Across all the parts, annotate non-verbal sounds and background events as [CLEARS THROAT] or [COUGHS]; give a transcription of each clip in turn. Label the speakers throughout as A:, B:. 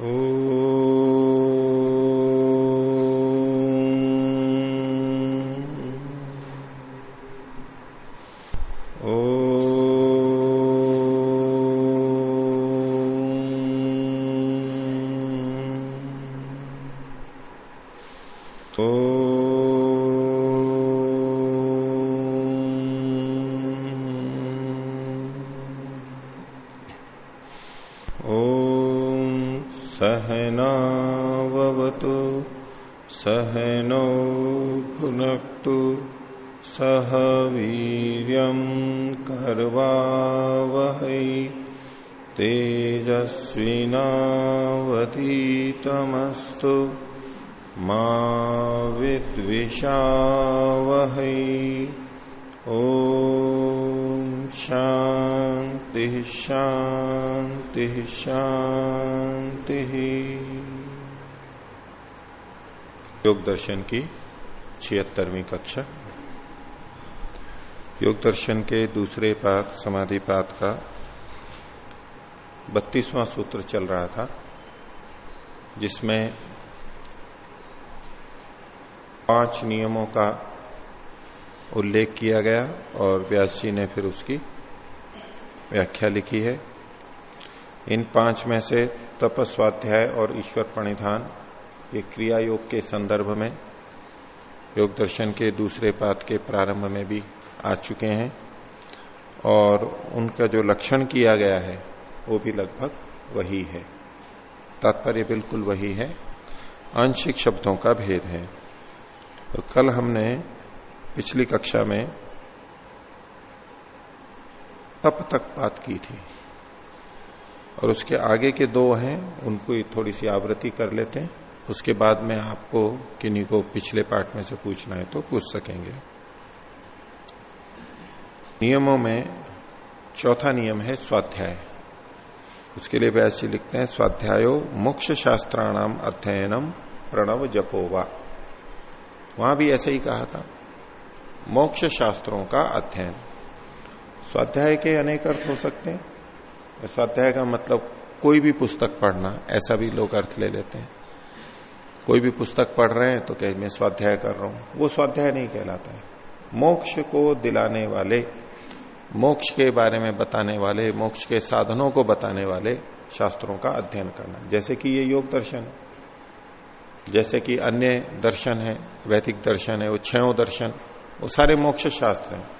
A: Oh. शांति। योग दर्शन की छिहत्तरवीं कक्षा। योग दर्शन के दूसरे पाठ, समाधि पाठ का बत्तीसवां सूत्र चल रहा था, जिसमें पाँच नियमों का उल्लेख किया गया और व्यास जी ने फिर उसकी व्याख्या लिखी है। इन पाँच में से तपस्वाध्याय और ईश्वर प्रणिधान, ये क्रिया योग के संदर्भ में, योग दर्शन के दूसरे पात के प्रारंभ में भी आ चुके हैं। और उनका जो लक्षण किया गया है, वो भी लगभग वही है। तात्पर्य बिल्कुल वही है। आंशिक शब्दों का भेद है। तो कल हमने पिछली कक्षा में तप तक बात की थी। और उसके आगे के दो हैं, उनको थोड़ी सी आवृत्ति कर लेते हैं। उसके बाद में आपको किन्हीं को पिछले पार्ट में से पूछना है तो पूछ सकेंगे। नियमों में चौथा नियम है स्वाध्याय। उसके लिए व्यास लिखते हैं, स्वाध्यायो मोक्ष शास्त्राणाम अध्ययनम प्रणव जपोवा वहाँ भी ऐसे ही कहा था, मोक्ष शास्त्रों का अध्ययन। स्वाध्याय के अनेक अर्थ हो सकते हैं। स्वाध्याय का मतलब कोई भी पुस्तक पढ़ना, ऐसा भी लोग अर्थ ले लेते हैं। कोई भी पुस्तक पढ़ रहे हैं तो कह, मैं स्वाध्याय कर रहा हूँ। वो स्वाध्याय नहीं कहलाता है। मोक्ष को दिलाने वाले, मोक्ष के बारे में बताने वाले, मोक्ष के साधनों को बताने वाले शास्त्रों का अध्ययन करना। जैसे कि ये योग दर्शन जैसे कि अन्य दर्शन है, वैदिक दर्शन है वो छो दर्शन, वो सारे मोक्ष शास्त्र हैं।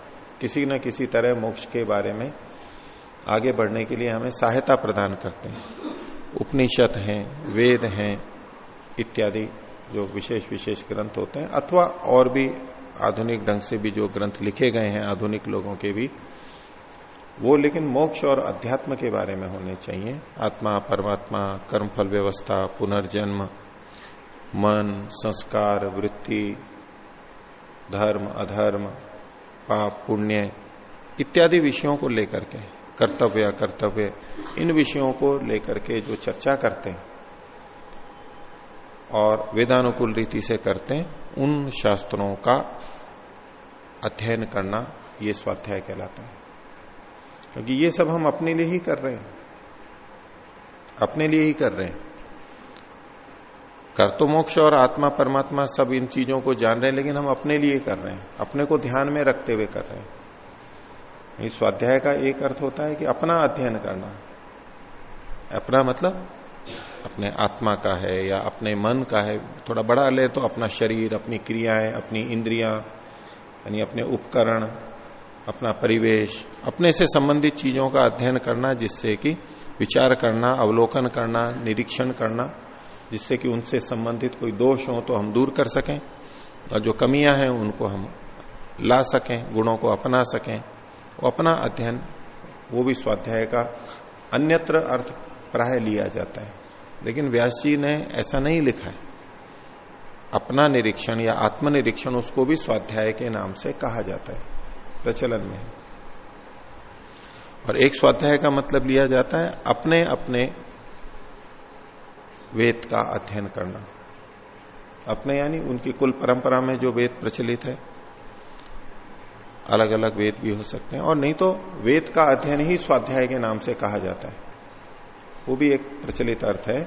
A: किसी न किसी तरह मोक्ष के बारे में आगे बढ़ने के लिए हमें सहायता प्रदान करते हैं। उपनिषद हैं, वेद हैं, इत्यादि जो विशेष विशेष ग्रंथ होते हैं, अथवा और भी आधुनिक ढंग से भी जो ग्रंथ लिखे गए हैं, आधुनिक लोगों के भी, वो लेकिन मोक्ष और अध्यात्म के बारे में होने चाहिए। आत्मा, परमात्मा, कर्मफल व्यवस्था, पुनर्जन्म, मन, संस्कार, वृत्ति, धर्म, अधर्म, पाप, पुण्य, इत्यादि विषयों को लेकर के। कर्तव्य कर्तव्य, इन विषयों को लेकर के जो चर्चा करते हैं और वेदानुकूल रीति से करते हैं, उन शास्त्रों का अध्ययन करना ये स्वाध्याय कहलाता है। क्योंकि ये सब हम अपने लिए ही कर रहे हैं। अपने लिए ही कर रहे हैं। कर तो मोक्ष और आत्मा, परमात्मा सब इन चीज़ों को जान रहे हैं, लेकिन हम अपने लिए कर रहे हैं। अपने को ध्यान में रखते हुए कर रहे हैं। इस स्वाध्याय का एक अर्थ होता है कि अपना अध्ययन करना। अपना मतलब अपने आत्मा का है या अपने मन का है। थोड़ा बड़ा ले तो अपना शरीर, अपनी क्रियाएँ, अपनी इंद्रियाँ, यानी अपने उपकरण, अपना परिवेश, अपने से संबंधित चीज़ों का अध्ययन करना, जिससे कि विचार करना, अवलोकन करना, निरीक्षण करना, जिससे कि उनसे संबंधित कोई दोष हो तो हम दूर कर सकें। और जो कमियाँ हैं, उनको हम ला सकें, गुणों को अपना सकें। अपना अध्ययन, वो भी स्वाध्याय का अन्यत्र अर्थ प्राय लिया जाता है। लेकिन व्यास जी ने ऐसा नहीं लिखा है। अपना निरीक्षण या आत्मनिरीक्षण उसको भी स्वाध्याय के नाम से कहा जाता है, प्रचलन में। और एक स्वाध्याय का मतलब लिया जाता है अपने अपने वेद का अध्ययन करना। अपने यानी उनकी कुल परंपरा में जो वेद प्रचलित है अलग अलग वेद भी हो सकते हैं। और नहीं तो वेद का अध्ययन ही स्वाध्याय के नाम से कहा जाता है। वो भी एक प्रचलित अर्थ है।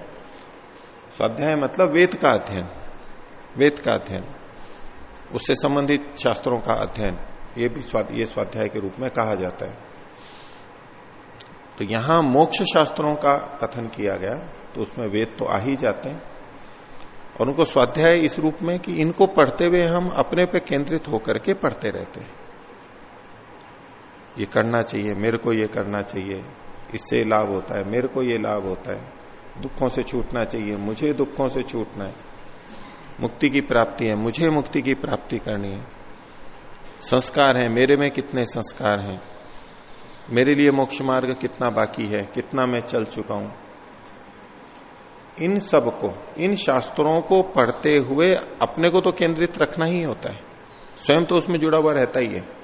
A: स्वाध्याय मतलब वेद का अध्ययन। वेद का अध्ययन। उससे संबंधित शास्त्रों का अध्ययन। ये भी स्वाद, ये स्वाध्याय के रूप में कहा जाता है। तो यहाँ मोक्ष शास्त्रों का कथन किया गया तो उसमें वेद तो आ ही जाते हैं। और उनको स्वाध्याय इस रूप में कि इनको पढ़ते हुए हम अपने पे केंद्रित होकर के पढ़ते रहते हैं। ये करना चाहिए, मेरे को ये करना चाहिए, इससे लाभ होता है, मेरे को ये लाभ होता है। दुखों से छूटना चाहिए, मुझे दुखों से छूटना है। मुक्ति की प्राप्ति है, मुझे मुक्ति की प्राप्ति करनी है। संस्कार है, मेरे में कितने संस्कार हैं? मेरे लिए मोक्ष मार्ग कितना बाकी है, कितना मैं चल चुका हूँ? इन सबको, इन शास्त्रों को पढ़ते हुए अपने को तो केंद्रित रखना ही होता है। स्वयं तो उसमें जुड़ा हुआ रहता ही है।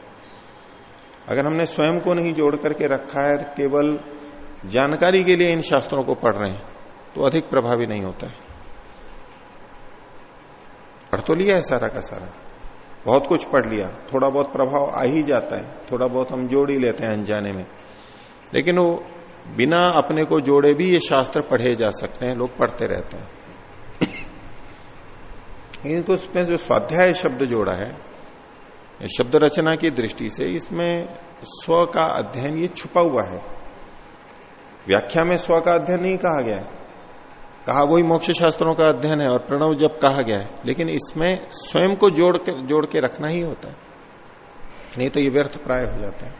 A: अगर हमने स्वयं को नहीं जोड़ करके रखा है, केवल जानकारी के लिए इन शास्त्रों को पढ़ रहे हैं तो अधिक प्रभावी नहीं होता है। पढ़ तो लिया है सारा का सारा। बहुत कुछ पढ़ लिया, थोड़ा बहुत प्रभाव आ ही जाता है, थोड़ा बहुत हम जोड़ ही लेते हैं अनजाने में। लेकिन वो बिना अपने को जोड़े भी ये शास्त्र पढ़े जा सकते हैं, लोग पढ़ते रहते हैं। [COUGHS] इनको उसमें जो स्वाध्याय शब्द जोड़ा है शब्द रचना की दृष्टि से इसमें स्व का अध्ययन ये छुपा हुआ है। व्याख्या में स्व का अध्ययन नहीं कहा गया है। कहा वही मोक्ष शास्त्रों का अध्ययन है और प्रणव जब कहा गया है, लेकिन इसमें स्वयं को जोड़ के जोड़ के रखना ही होता है। नहीं तो ये व्यर्थ प्राय हो जाता है।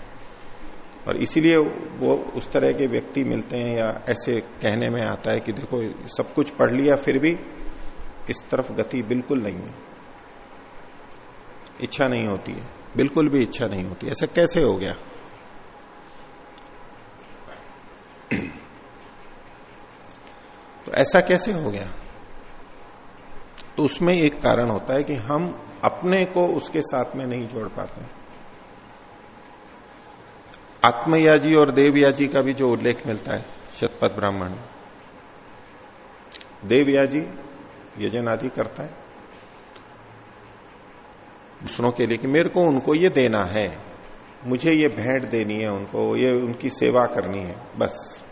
A: और इसीलिए वो उस तरह के व्यक्ति मिलते हैं या ऐसे कहने में आता है कि देखो, सब कुछ पढ़ लिया, फिर भी इस तरफ़ गति बिल्कुल नहीं है। इच्छा नहीं होती है। बिल्कुल भी इच्छा नहीं होती। ऐसा कैसे हो गया? [CLEARS THROAT] तो ऐसा कैसे हो गया? तो उसमें एक कारण होता है कि हम अपने को उसके साथ में नहीं जोड़ पाते। आत्मयाजी और देवयाजी का भी जो उल्लेख मिलता है शतपथ ब्राह्मण देवयाजी यजन आदि करता है। दूसरों के लिए कि मेरे को उनको ये देना है। मुझे ये भेंट देनी है उनको, ये उनकी सेवा करनी है, बस।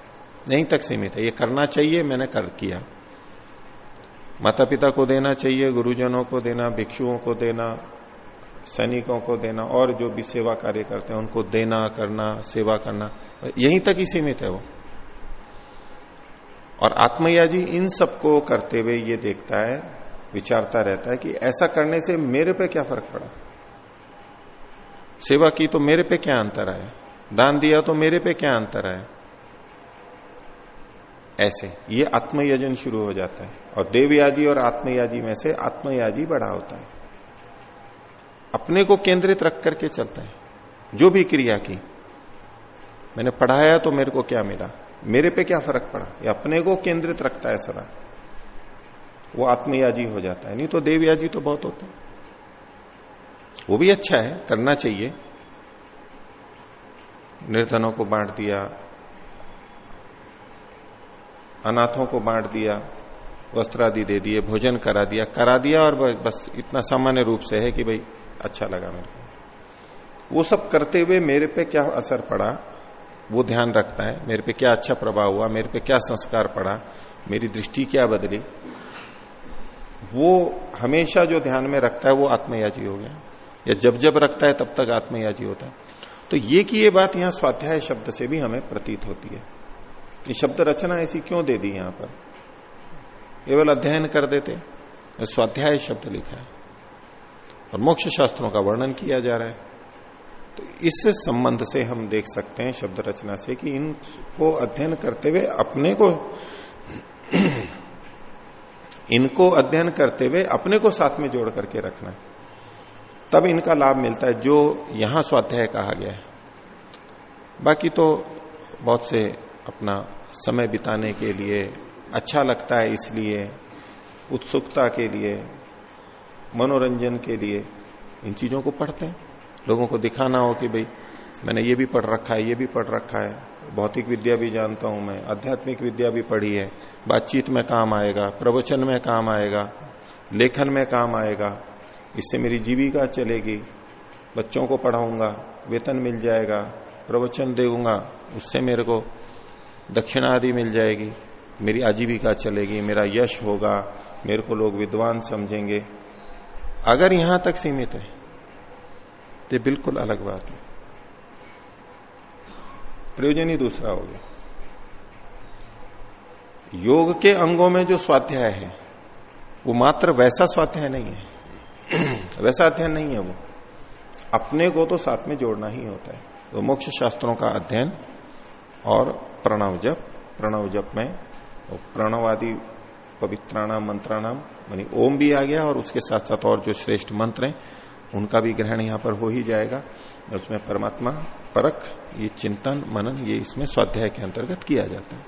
A: यहीं तक सीमित है। ये करना चाहिए, मैंने कर किया। माता पिता को देना चाहिए, गुरुजनों को देना, भिक्षुओं को देना, सैनिकों को देना, और जो भी सेवा कार्य करते हैं, उनको देना, करना, सेवा करना, यहीं तक ही सीमित है वो। और आत्मया जी इन सबको करते हुए ये देखता है विचारता रहता है कि ऐसा करने से मेरे पे क्या फ़र्क पड़ा? सेवा की तो मेरे पे क्या अंतर आया दान दिया तो मेरे पे क्या अंतर आया ऐसे, ये आत्मयजन शुरू हो जाता है और देवयाजी और आत्मयाजी में से आत्मयाजी बड़ा होता है। अपने को केंद्रित रख करके चलता है, जो भी क्रिया की। मैंने पढ़ाया तो मेरे को क्या मिला? मेरे पे क्या फ़र्क पड़ा? ये अपने को केंद्रित रखता है सदा। वो आत्मयाजी हो जाता है। नहीं तो देवयाजी तो बहुत होते हैं। वो भी अच्छा है, करना चाहिए। निर्धनों को बांट दिया, अनाथों को बांट दिया वस्त्र आदि दे दिए, भोजन करा दिया करा दिया और बस इतना सामान्य रूप से है कि भाई अच्छा लगा मेरे को। वो सब करते हुए मेरे पे क्या असर पड़ा, वो ध्यान रखता है। मेरे पे क्या अच्छा प्रभाव हुआ, मेरे पे क्या संस्कार पड़ा, मेरी दृष्टि क्या बदली वो हमेशा जो ध्यान में रखता है वो आत्मयाजी हो गया। या जब जब रखता है, तब तक आत्मयाजी होता है। तो ये की ये बात यहाँ स्वाध्याय शब्द से भी हमें प्रतीत होती है। ये शब्द रचना ऐसी क्यों दे दी यहाँ पर? केवल अध्ययन कर देते स्वाध्याय शब्द लिखा है। और मोक्ष शास्त्रों का वर्णन किया जा रहा है। तो इस संबंध से हम देख सकते हैं शब्द रचना से कि इनको अध्ययन करते हुए अपने को इनको अध्ययन करते हुए अपने को साथ में जोड़ करके रखना। है तब इनका लाभ मिलता है, जो यहाँ स्वाध्याय कहा गया है। बाकी तो बहुत से अपना समय बिताने के लिए अच्छा लगता है इसलिए, उत्सुकता के लिए, मनोरंजन के लिए इन चीज़ों को पढ़ते हैं। लोगों को दिखाना हो कि भाई मैंने ये भी पढ़ रखा है, ये भी पढ़ रखा है। भौतिक विद्या भी जानता हूँ मैं, आध्यात्मिक विद्या भी पढ़ी है। बातचीत में काम आएगा, प्रवचन में काम आएगा, लेखन में काम आएगा। इससे मेरी जीविका चलेगी, बच्चों को पढ़ाऊँगा, वेतन मिल जाएगा, प्रवचन देऊँगा उससे मेरे को दक्षिणा आदि मिल जाएगी, मेरी आजीविका चलेगी, मेरा यश होगा, मेरे को लोग विद्वान समझेंगे। अगर यहाँ तक सीमित है तो बिल्कुल अलग बात है। प्रयोजन ही दूसरा हो गया। योग के अंगों में जो स्वाध्याय है, वो मात्र वैसा स्वाध्याय नहीं है। [CLEARS THROAT] वैसा अध्ययन नहीं है वो। अपने को तो साथ में जोड़ना ही होता है। तो मोक्ष शास्त्रों का अध्ययन और प्रणव जप प्रणव जप में प्रणवादि पवित्राणाम, मंत्राणाम मानी ओम भी आ गया और उसके साथ साथ और जो श्रेष्ठ मंत्र हैं उनका भी ग्रहण यहाँ पर हो ही जाएगा। उसमें परमात्मा, परख, ये चिंतन, मनन, ये इसमें स्वाध्याय के अंतर्गत किया जाता है।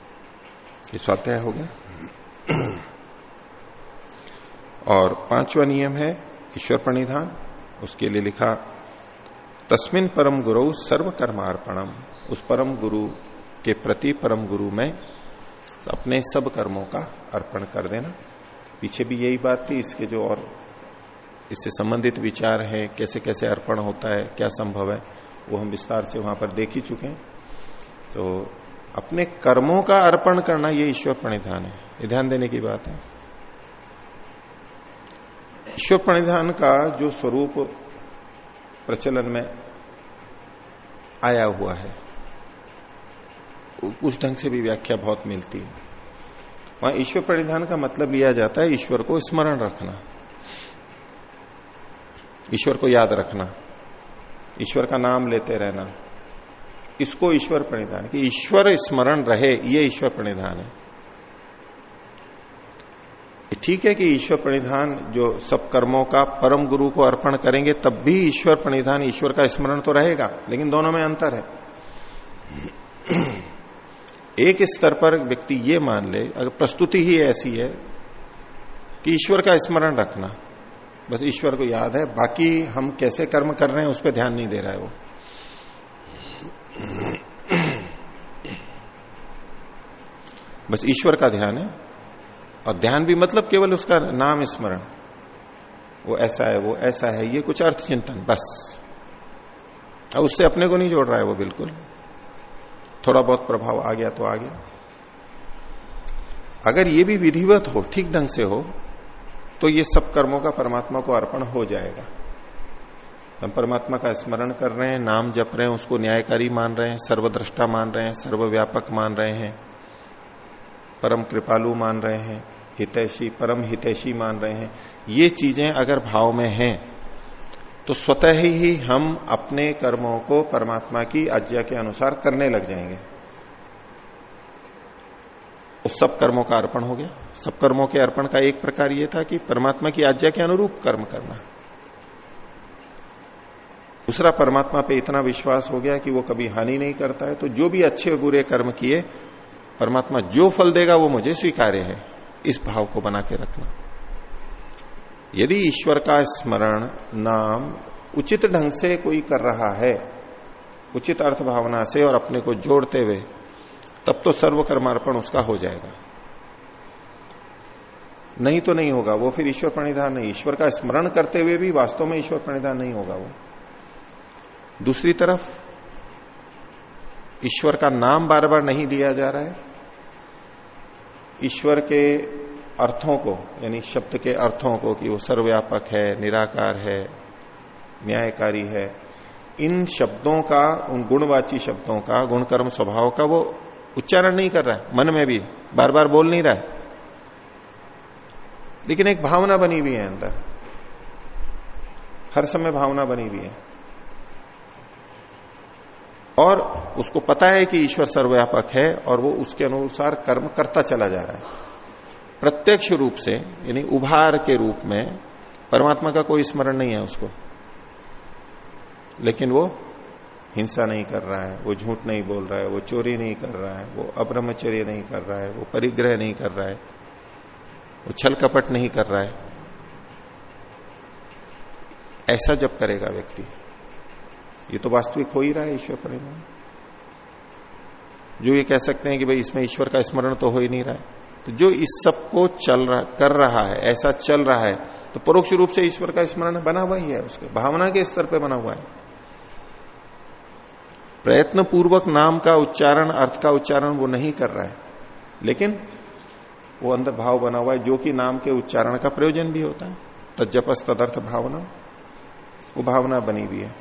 A: ये स्वाध्याय हो गया। और पांचवा नियम है ईश्वर प्रणिधान। उसके लिए लिखा, तस्मिन परम गुरु सर्व कर्मार्पणम उस परम गुरु के प्रति परम गुरु में अपने सब कर्मों का अर्पण कर देना। पीछे भी यही बात थी, इसके जो और इससे संबंधित विचार है कैसे कैसे अर्पण होता है, क्या संभव है, वो हम विस्तार से वहाँ पर देख ही चुके हैं। तो अपने कर्मों का अर्पण करना ये ईश्वर प्रणिधान है। ये ध्यान देने की बात है। ईश्वर प्रणिधान का जो स्वरूप प्रचलन में आया हुआ है, उस ढंग से भी व्याख्या बहुत मिलती है। वहाँ ईश्वर प्रणिधान का मतलब लिया जाता है ईश्वर को स्मरण रखना। ईश्वर को याद रखना, ईश्वर का नाम लेते रहना। इसको ईश्वर प्रणिधान, कि ईश्वर स्मरण रहे, ये ईश्वर प्रणिधान है। ठीक है कि ईश्वर प्रणिधान जो सब कर्मों का परम गुरु को अर्पण करेंगे, तब भी ईश्वर प्रणिधान, ईश्वर का स्मरण तो रहेगा, लेकिन दोनों में अंतर है। [CLEARS THROAT] एक स्तर पर व्यक्ति ये मान ले, अगर प्रस्तुति ही ऐसी है, कि ईश्वर का स्मरण रखना। बस ईश्वर को याद है, बाकी हम कैसे कर्म कर रहे हैं उस पर ध्यान नहीं दे रहा है वो। बस ईश्वर का ध्यान है, और ध्यान भी मतलब केवल उसका नाम स्मरण। वो ऐसा है, वो ऐसा है, ये कुछ अर्थ चिंतन, बस। अब उससे अपने को नहीं जोड़ रहा है वो बिल्कुल। थोड़ा बहुत प्रभाव आ गया तो आ गया। अगर ये भी विधिवत हो, ठीक ढंग से हो तो ये सब कर्मों का परमात्मा को अर्पण हो जाएगा। हम परमात्मा का स्मरण कर रहे हैं, नाम जप रहे हैं, उसको न्यायकारी मान रहे हैं, सर्वद्रष्टा मान रहे हैं, सर्वव्यापक मान रहे हैं, परम कृपालु मान रहे हैं, हितैषी, परम हितैषी मान रहे हैं। ये चीज़ें अगर भाव में हैं तो स्वतः ही हम अपने कर्मों को परमात्मा की आज्ञा के अनुसार करने लग जाएँगे। तो सब कर्मों का अर्पण हो गया। सब कर्मों के अर्पण का एक प्रकार यह था कि परमात्मा की आज्ञा के अनुरूप कर्म करना। दूसरा परमात्मा पे इतना विश्वास हो गया कि वो कभी हानि नहीं करता है तो जो भी अच्छे बुरे कर्म किए, परमात्मा जो फल देगा वो मुझे स्वीकार्य है, इस भाव को बना के रखना। यदि ईश्वर का स्मरण नाम उचित ढंग से कोई कर रहा है, उचित अर्थ भावना से और अपने को जोड़ते हुए तब तो सर्वकर्मार्पण उसका हो जाएगा। नहीं तो नहीं होगा, वो फिर ईश्वर प्रणिधान नहीं। ईश्वर का स्मरण करते हुए भी वास्तव में ईश्वर प्रणिधान नहीं होगा वो। दूसरी तरफ़, ईश्वर का नाम बार बार नहीं लिया जा रहा है। ईश्वर के अर्थों को, यानी शब्द के अर्थों को कि वो सर्वव्यापक है, निराकार है, न्यायकारी है, इन शब्दों का, उन गुणवाची शब्दों का, गुणकर्म स्वभाव का वो उच्चारण नहीं कर रहा है, मन में भी बार बार बोल नहीं रहा है। लेकिन एक भावना बनी हुई है अंदर। हर समय भावना बनी हुई है। और उसको पता है कि ईश्वर सर्वव्यापक है और वो उसके अनुसार कर्म करता चला जा रहा है। प्रत्यक्ष रूप से, यानी उभार के रूप में, परमात्मा का कोई स्मरण नहीं है उसको। लेकिन वो हिंसा नहीं कर रहा है, वो झूठ नहीं बोल रहा है, वो चोरी नहीं कर रहा है, वो अब्रह्मचर्य नहीं कर रहा है, वो परिग्रह नहीं कर रहा है, वो छल कपट नहीं कर रहा है। ऐसा जब करेगा व्यक्ति। ये तो वास्तविक हो ही रहा है ईश्वर परिणाम। जो ये कह सकते हैं कि भाई इसमें ईश्वर का स्मरण तो हो ही नहीं रहा है। तो जो इस सबको चल रहा, कर रहा है, ऐसा चल रहा है तो परोक्ष रूप से ईश्वर का स्मरण बना हुआ ही है उसके, भावना के स्तर पे बना हुआ है। प्रयत्न पूर्वक नाम का उच्चारण, अर्थ का उच्चारण वो नहीं कर रहा है। लेकिन वो अंदर भाव बना हुआ है, जो कि नाम के उच्चारण का प्रयोजन भी होता है। तजपस तदर्थ भावना। वो भावना बनी हुई है।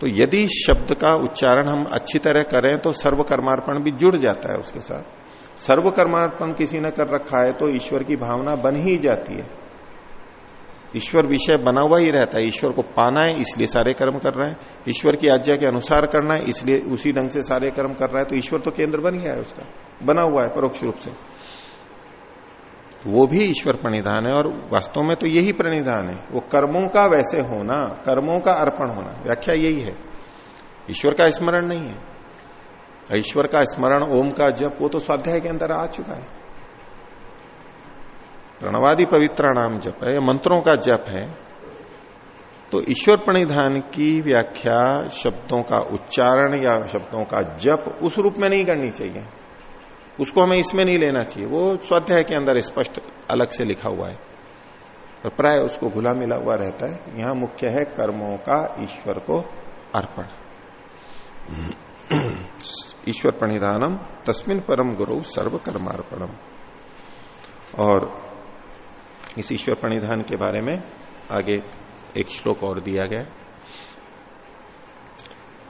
A: तो यदि शब्द का उच्चारण हम अच्छी तरह करें तो सर्वकर्मार्पण भी जुड़ जाता है उसके साथ। सर्वकर्मार्पण किसी ने कर रखा है तो ईश्वर की भावना बन ही जाती है। ईश्वर विषय बना हुआ ही रहता है। ईश्वर को पाना है, इसलिए सारे कर्म कर रहा है। ईश्वर की आज्ञा के अनुसार करना है, इसलिए उसी ढंग से सारे कर्म कर रहा है। तो ईश्वर तो केंद्र बन गया है उसका, बना हुआ है परोक्ष रूप से। वो भी ईश्वर प्रणिधान है और वास्तव में तो यही प्रणिधान है। वो कर्मों का वैसे होना, कर्मों का अर्पण होना, व्याख्या यही है। ईश्वर का स्मरण नहीं है। ईश्वर का स्मरण, ओम का जप, वो तो स्वाध्याय के अंदर आ चुका है। प्रणवादि पवित्र नाम जप है मंत्रों का जप है तो ईश्वर प्रणिधान की व्याख्या शब्दों का उच्चारण या शब्दों का जप उस रूप में नहीं करनी चाहिए। उसको हमें इसमें नहीं लेना चाहिए। वो स्वाध्याय के अंदर स्पष्ट अलग से लिखा हुआ है। पर प्राय उसको घुला मिला हुआ रहता है। यहाँ मुख्य है कर्मों का ईश्वर को अर्पण। [CLEARS THROAT] ईश्वर प्रणिधानम, तस्मिन परम गुरु सर्व कर्मार्पणम और इस ईश्वर प्रणिधान के बारे में आगे एक श्लोक और दिया गया।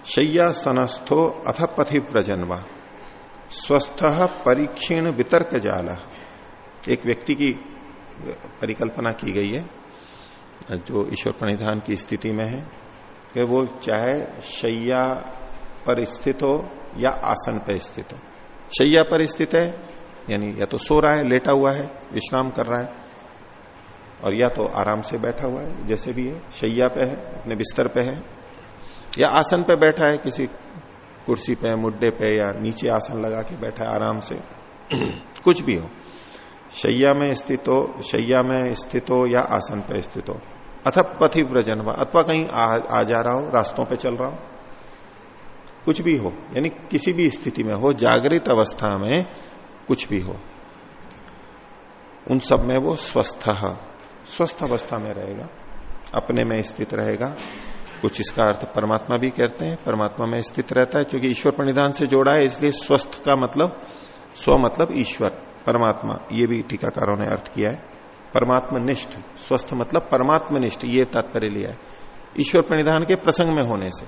A: शैया सनस्थो अथ पथि व्रजनवा स्वस्थ परीक्षीण वितर्क जाल। एक व्यक्ति की परिकल्पना की गई है, जो ईश्वर प्रणिधान की स्थिति में है, कि वो चाहे शैया पर स्थित हो या आसन पर स्थित हो। शैया पर स्थित है, यानी या तो सो रहा है, लेटा हुआ है, विश्राम कर रहा है और या तो आराम से बैठा हुआ है जैसे भी है शैया पे है अपने बिस्तर पे है या आसन पे बैठा है किसी कुर्सी पे मुड्डे पे या नीचे आसन लगा के बैठा है आराम से [CLEARS THROAT] कुछ भी हो। शैया में स्थित हो शैया में स्थित हो या आसन पे स्थित हो। अथ पथि व्रजन अथवा कहीं आ, आ जा रहा हो रास्तों पे चल रहा हो कुछ भी हो यानी किसी भी स्थिति में हो जागृत अवस्था में कुछ भी हो उन सब में वो स्वस्थ स्वस्थ अवस्था में रहेगा, अपने में स्थित रहेगा। कुछ इसका अर्थ परमात्मा भी कहते हैं, परमात्मा में स्थित रहता है, क्योंकि ईश्वर प्रणिधान से जोड़ा है, इसलिए स्वस्थ का मतलब स्व मतलब ईश्वर, परमात्मा, ये भी टीकाकारों ने अर्थ किया है। परमात्मनिष्ठ, स्वस्थ मतलब परमात्मनिष्ठ, ये तात्पर्य लिया है। ईश्वर प्रणिधान के प्रसंग में होने से,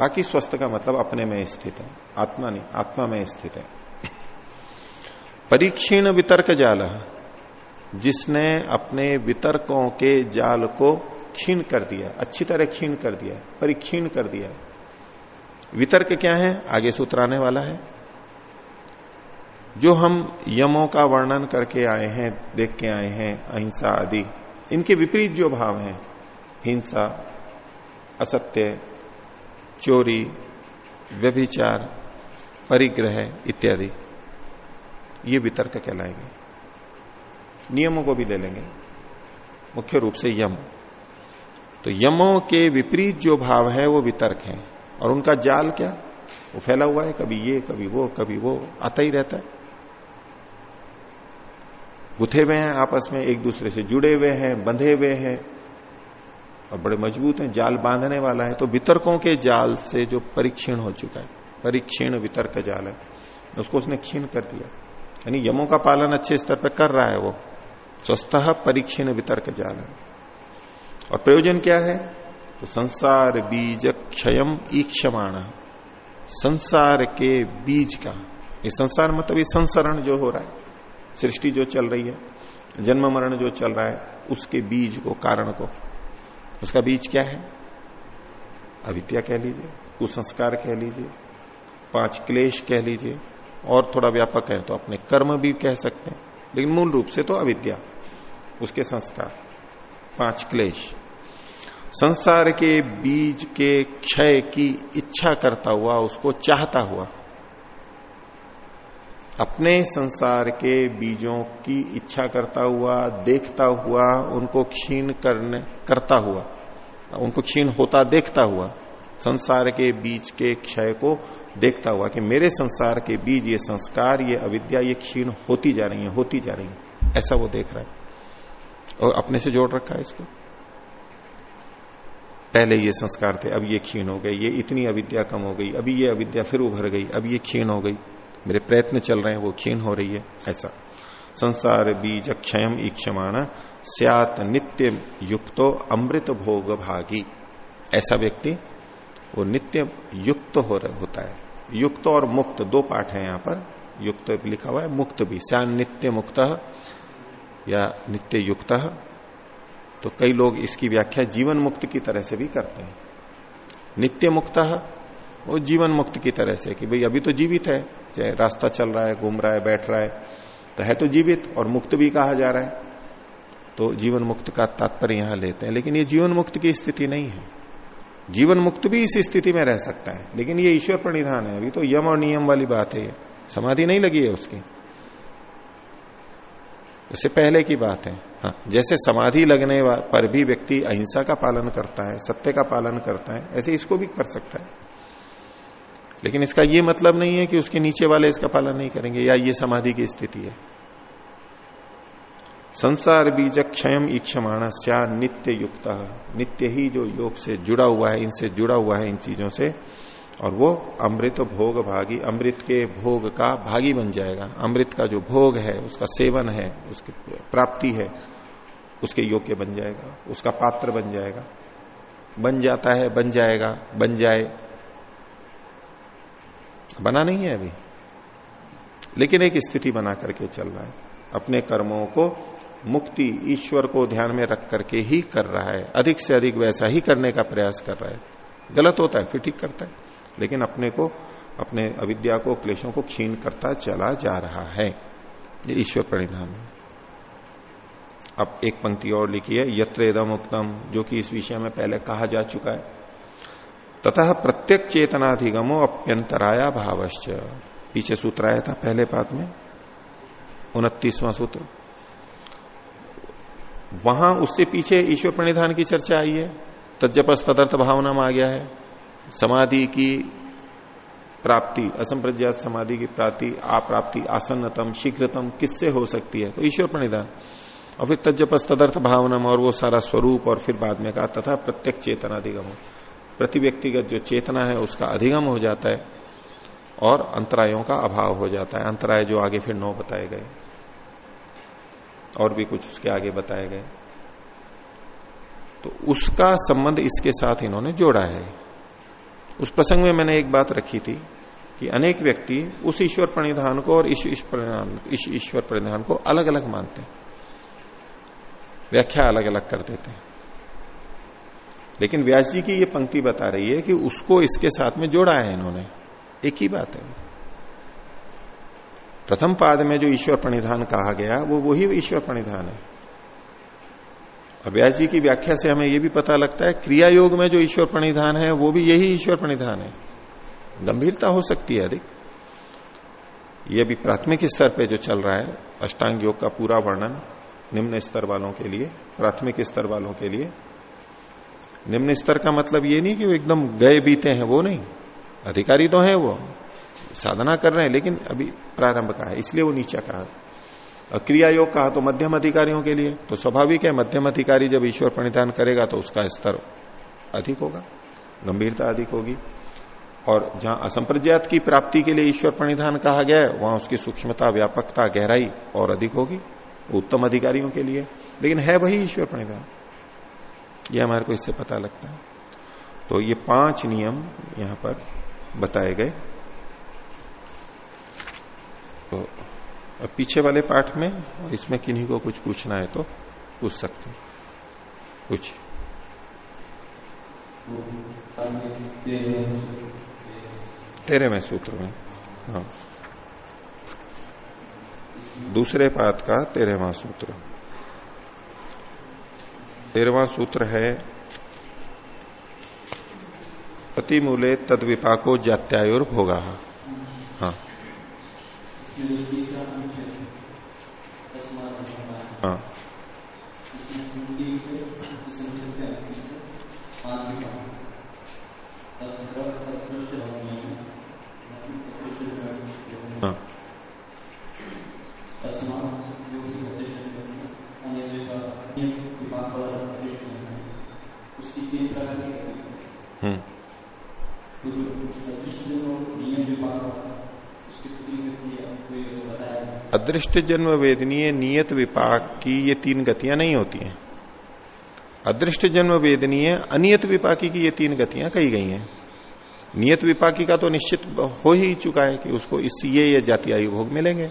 A: बाकी स्वस्थ का मतलब अपने में स्थित है, आत्मा नहीं, आत्मा में स्थित है। परीक्षीण वितर्क जाल जिसने अपने वितर्कों के जाल को क्षीण कर दिया, अच्छी तरह क्षीण कर दिया परिक्षीण कर दिया। वितर्क क्या है? आगे सूत्र आने वाला है। जो हम यमों का वर्णन करके आए हैं, देख के आए हैं, अहिंसा आदि, इनके विपरीत जो भाव हैं, हिंसा, असत्य, चोरी, व्यभिचार, परिग्रह इत्यादि, ये वितर्क कहलाएँगे। नियमों को भी ले लेंगे। मुख्य रूप से यम। तो यमों के विपरीत जो भाव है, वो वितर्क है। और उनका जाल क्या? वो फैला हुआ है, कभी ये, कभी वो कभी वो, आता ही रहता है। गुथे हुए हैं, आपस में एक दूसरे से जुड़े हुए हैं, बंधे हुए हैं, और बड़े मज़बूत हैं, जाल बांधने वाला है। तो वितर्कों के जाल से जो परीक्षण हो चुका है, परीक्षण वितर्क जाल है, उसको उसने क्षीण कर दिया। यानी यमों का पालन अच्छे स्तर पर कर रहा है वो। स्वस्थ परीक्षण वितर्क जाल और प्रयोजन क्या है? तो संसार बीज क्षयम ईक्षमाण। संसार के बीज का। ये संसार मतलब ये संसरण जो हो रहा है, सृष्टि जो चल रही है, जन्म मरण जो चल रहा है, उसके बीज को, कारण को। उसका बीज क्या है? अविद्या कह लीजिए, कुसंस्कार कह लीजिए, पाँच क्लेश कह लीजिए, और थोड़ा व्यापक है तो अपने कर्म भी कह सकते हैं। लेकिन मूल रूप से तो अविद्या, उसके संस्कार। पाँच क्लेश। संसार के बीज के क्षय की इच्छा करता हुआ, उसको चाहता हुआ, अपने संसार के बीजों की इच्छा करता हुआ, देखता हुआ, उनको क्षीण करने, करता हुआ, उनको क्षीण होता देखता हुआ संसार के बीज के क्षय को देखता हुआ कि मेरे संसार के बीज ये संस्कार, ये अविद्या, ये क्षीण होती जा रही है, होती जा रही है। ऐसा वो देख रहा है। और अपने से जोड़ रखा है इसको। पहले ये संस्कार थे, अब ये क्षीण हो गए ये इतनी अविद्या कम हो गई, अभी ये अविद्या फिर उभर गई, अब ये क्षीण हो गई। मेरे प्रयत्न चल रहे हैं, वो क्षीण हो रही है, ऐसा। संसार बीज क्षयम ईक्षमाण, स्यात नित्य युक्तो अमृत भोग भागी। ऐसा व्यक्ति वो नित्य युक्त हो रहा, होता है। युक्त और मुक्त, दो पाठ है यहाँ पर। युक्त लिखा हुआ है, मुक्त भी। श्यान नित्य मुक्त या नित्य युक्त। तो कई लोग इसकी व्याख्या जीवन मुक्त की तरह से भी करते हैं। नित्य मुक्त, वो जीवन मुक्त की तरह से कि भाई अभी तो जीवित है। चाहे रास्ता चल रहा है, घूम रहा है, बैठ रहा है तो है तो जीवित और मुक्त भी कहा जा रहा है। तो जीवन मुक्त का तात्पर्य यहाँ लेते हैं। लेकिन ये जीवन मुक्त की स्थिति नहीं है। जीवन मुक्त भी इस स्थिति में रह सकता है। लेकिन ये ईश्वर प्रणिधान है। अभी तो यम और नियम वाली बात है। समाधि नहीं लगी है उसकी। उससे पहले की बात है। हाँ जैसे समाधि लगने पर भी व्यक्ति अहिंसा का पालन करता है, सत्य का पालन करता है, ऐसे इसको भी कर सकता है। लेकिन इसका ये मतलब नहीं है कि उसके नीचे वाले इसका पालन नहीं करेंगे या ये समाधि की स्थिति है। संसार बीज क्षयम ईक्षमाण नित्य युक्त नित्य ही जो योग से जुड़ा हुआ है, इनसे जुड़ा हुआ है इन चीज़ों से, और वो अमृत भोग भागी, अमृत के भोग का भागी बन जाएगा। अमृत का जो भोग है, उसका सेवन है, उसकी प्राप्ति है, उसके योग्य बन जाएगा, उसका पात्र बन जाएगा। बन जाता है, बन जाएगा, बन जाए। बना नहीं है अभी। लेकिन एक स्थिति बना करके चल रहा है। अपने कर्मों को मुक्ति ईश्वर को ध्यान में रख करके ही कर रहा है। अधिक से अधिक वैसा ही करने का प्रयास कर रहा है। गलत होता है, फिर ठीक करता है। लेकिन अपने को, अपने अविद्या को, क्लेशों को क्षीण करता चला जा रहा है। ये ईश्वर परिणाम है। अब एक पंक्ति और लिखी है, यत्र एदम उत्तम जो कि इस विषय में पहले कहा जा चुका है। तथा प्रत्येक चेतनाधिगमो अप्यंतराया भावश्च। पीछे सूत्र आया था पहले पात में। उनतीसवां सूत्र। वहाँ उससे पीछे ईश्वर प्रणिधान की चर्चा आई है तजपस तदर्थ भावना में आ गया है। समाधि की प्राप्ति, असंप्रज्ञात समाधि की प्राप्ति, अप्राप्ति, आसन्नतम, शीघ्रतम किससे हो सकती है? तो ईश्वर प्रणिधान। और फिर तजपस तदर्थ भावनम और वो सारा स्वरूप और फिर बाद में कहा, तथा प्रत्येक चेतनाधिगम प्रति व्यक्तिगत जो चेतना है, उसका अधिगम हो जाता है। और अंतरायों का अभाव हो जाता है। अंतराय जो आगे फिर नौ बताए गए। और भी कुछ उसके आगे बताए गए। तो उसका संबंध इसके साथ इन्होंने जोड़ा है। उस प्रसंग में मैंने एक बात रखी थी कि अनेक व्यक्ति उस ईश्वर प्रणिधान को और इस ईश्वर प्रणिधान को अलग अलग मानते हैं। व्याख्या अलग अलग कर देते हैं। लेकिन व्यास जी की ये पंक्ति बता रही है कि उसको इसके साथ में जोड़ा है इन्होंने। एक ही बात है। प्रथम पाद में जो ईश्वर प्रणिधान कहा गया, वो वही ईश्वर प्रणिधान है। व्यास जी की व्याख्या से हमें यह भी पता लगता है क्रिया योग में जो ईश्वर प्रणिधान है, वो भी यही ईश्वर प्रणिधान है। गंभीरता हो सकती है अधिक। ये भी प्राथमिक स्तर पे जो चल रहा है, अष्टांग योग का पूरा वर्णन, निम्न स्तर वालों के लिए, प्राथमिक स्तर वालों के लिए। निम्न स्तर का मतलब ये नहीं कि वो एकदम गए बीते हैं, वो नहीं। अधिकारी तो है वो, साधना कर रहे हैं, लेकिन अभी प्रारंभ का है? इसलिए वो नीचा कहा क्रिया योग कहा? तो मध्यम अधिकारियों के लिए। तो स्वाभाविक है, मध्यम अधिकारी जब ईश्वर प्रणिधान करेगा तो उसका स्तर अधिक होगा, गंभीरता अधिक होगी। और जहाँ असंप्रज्ञात की प्राप्ति के लिए ईश्वर प्रणिधान कहा गया है, वहाँ उसकी सूक्ष्मता, व्यापकता, गहराई और अधिक होगी, उत्तम अधिकारियों के लिए। लेकिन है वही ईश्वर प्रणिधान। ये हमारे को इससे पता लगता है। तो ये पाँच नियम यहाँ पर बताए गए। तो पीछे वाले पाठ में इसमें किन्हीं को कुछ पूछना है तो पूछ सकते हैं। कुछ तेरहवें सूत्र में हाँ। दूसरे पाठ का तेरहवा सूत्र। तेरहवा सूत्र है प्रतिमूले तद विपाको जात्यायुर भोगा। हाँ। हाँ। हाँ। हम्म। अदृष्ट जन्म वेदनीय नियत विपाक की ये तीन गतियाँ नहीं होती हैं। अदृष्ट जन्म वेदनीय, अनियत विपाकी की ये तीन गतियाँ कही गई हैं। नियत विपाकी का तो निश्चित हो ही चुका है कि उसको इस ये ये जाति आयु भोग मिलेंगे।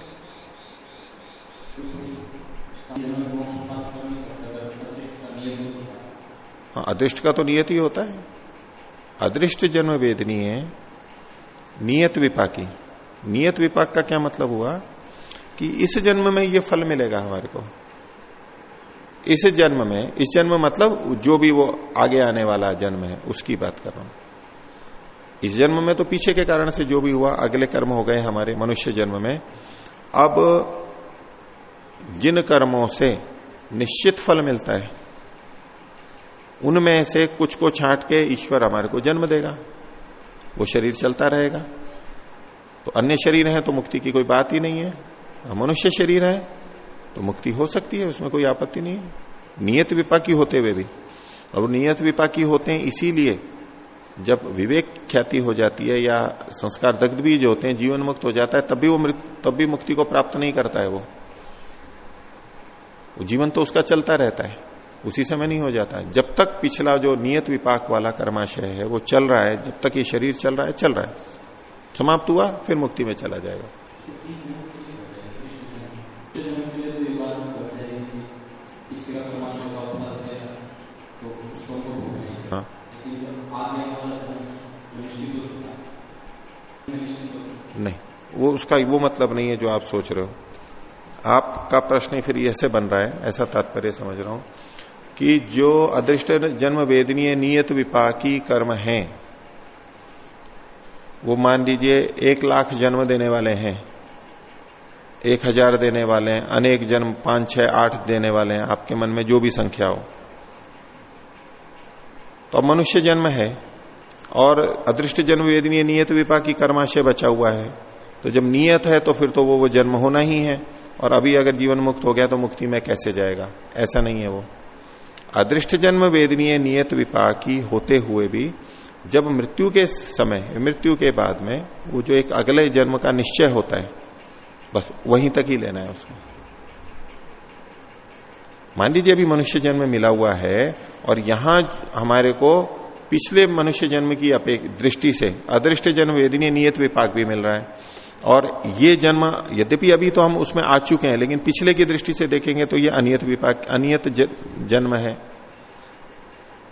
A: हाँ अदृष्ट का तो नियत ही होता है। अदृष्ट जन्म वेदनीय नियत विपाकी। नियत विपाक का क्या मतलब हुआ? कि इस जन्म में ये फल मिलेगा हमारे को। इस जन्म में, इस जन्म मतलब जो भी वो आगे आने वाला जन्म है, उसकी बात कर रहा हूँ। इस जन्म में तो पीछे के कारण से जो भी हुआ, अगले कर्म हो गए हमारे मनुष्य जन्म में। अब जिन कर्मों से निश्चित फल मिलता है उनमें से कुछ को छांट के ईश्वर हमारे को जन्म देगा। वो शरीर चलता रहेगा। तो अन्य शरीर है तो मुक्ति की कोई बात ही नहीं है। मनुष्य शरीर है तो मुक्ति हो सकती है, उसमें कोई आपत्ति नहीं है। नियत विपाकी होते हुए भी। और नियत विपाकी होते हैं इसीलिए जब विवेक ख्याति हो जाती है या संस्कार दग्ध भी जो होते हैं, जीवन मुक्त हो जाता है, तब भी वो तब भी मुक्ति को प्राप्त नहीं करता है वो जीवन तो उसका चलता रहता है। उसी समय नहीं हो जाता। जब तक पिछला जो नियत विपाक वाला कर्माशय है, वो चल रहा है, जब तक ये शरीर चल रहा है, चल रहा है। समाप्त हुआ, फिर मुक्ति में चला जाएगा। हाँ। नहीं, वो उसका वो मतलब नहीं है जो आप सोच रहे हो। आपका प्रश्न फिर ऐसे बन रहा है, ऐसा तात्पर्य समझ रहा हूँ। कि जो अदृष्ट जन्म वेदनीय नियत विपाकी कर्म है, वो मान लीजिए एक लाख जन्म देने वाले हैं, एक हज़ार देने वाले हैं, अनेक जन्म पाँच, छह, आठ देने वाले हैं, आपके मन में जो भी संख्या हो। तो अब मनुष्य जन्म है और अदृष्ट जन्म वेदनीय नियत विपाकी कर्माशय बचा हुआ है। तो जब नियत है तो फिर तो वो वो जन्म होना ही है और अभी अगर जीवन मुक्त हो गया तो मुक्ति में कैसे जाएगा? ऐसा नहीं है वो। अदृष्ट जन्म वेदनीय नियत विपाकी होते हुए भी, जब मृत्यु के समय, मृत्यु के बाद में, वो जो एक अगले जन्म का निश्चय होता है, बस वहीं तक ही लेना है उसको। मान लीजिए अभी मनुष्य जन्म मिला हुआ है, और यहाँ हमारे को पिछले मनुष्य जन्म की दृष्टि से अदृष्ट जन्म वेदनीय नियत विपाक भी मिल रहा है। और ये जन्म, यद्यपि अभी तो हम उसमें आ चुके हैं, लेकिन पिछले की दृष्टि से देखेंगे तो ये अनियत विपाक, अनियत जन्म है।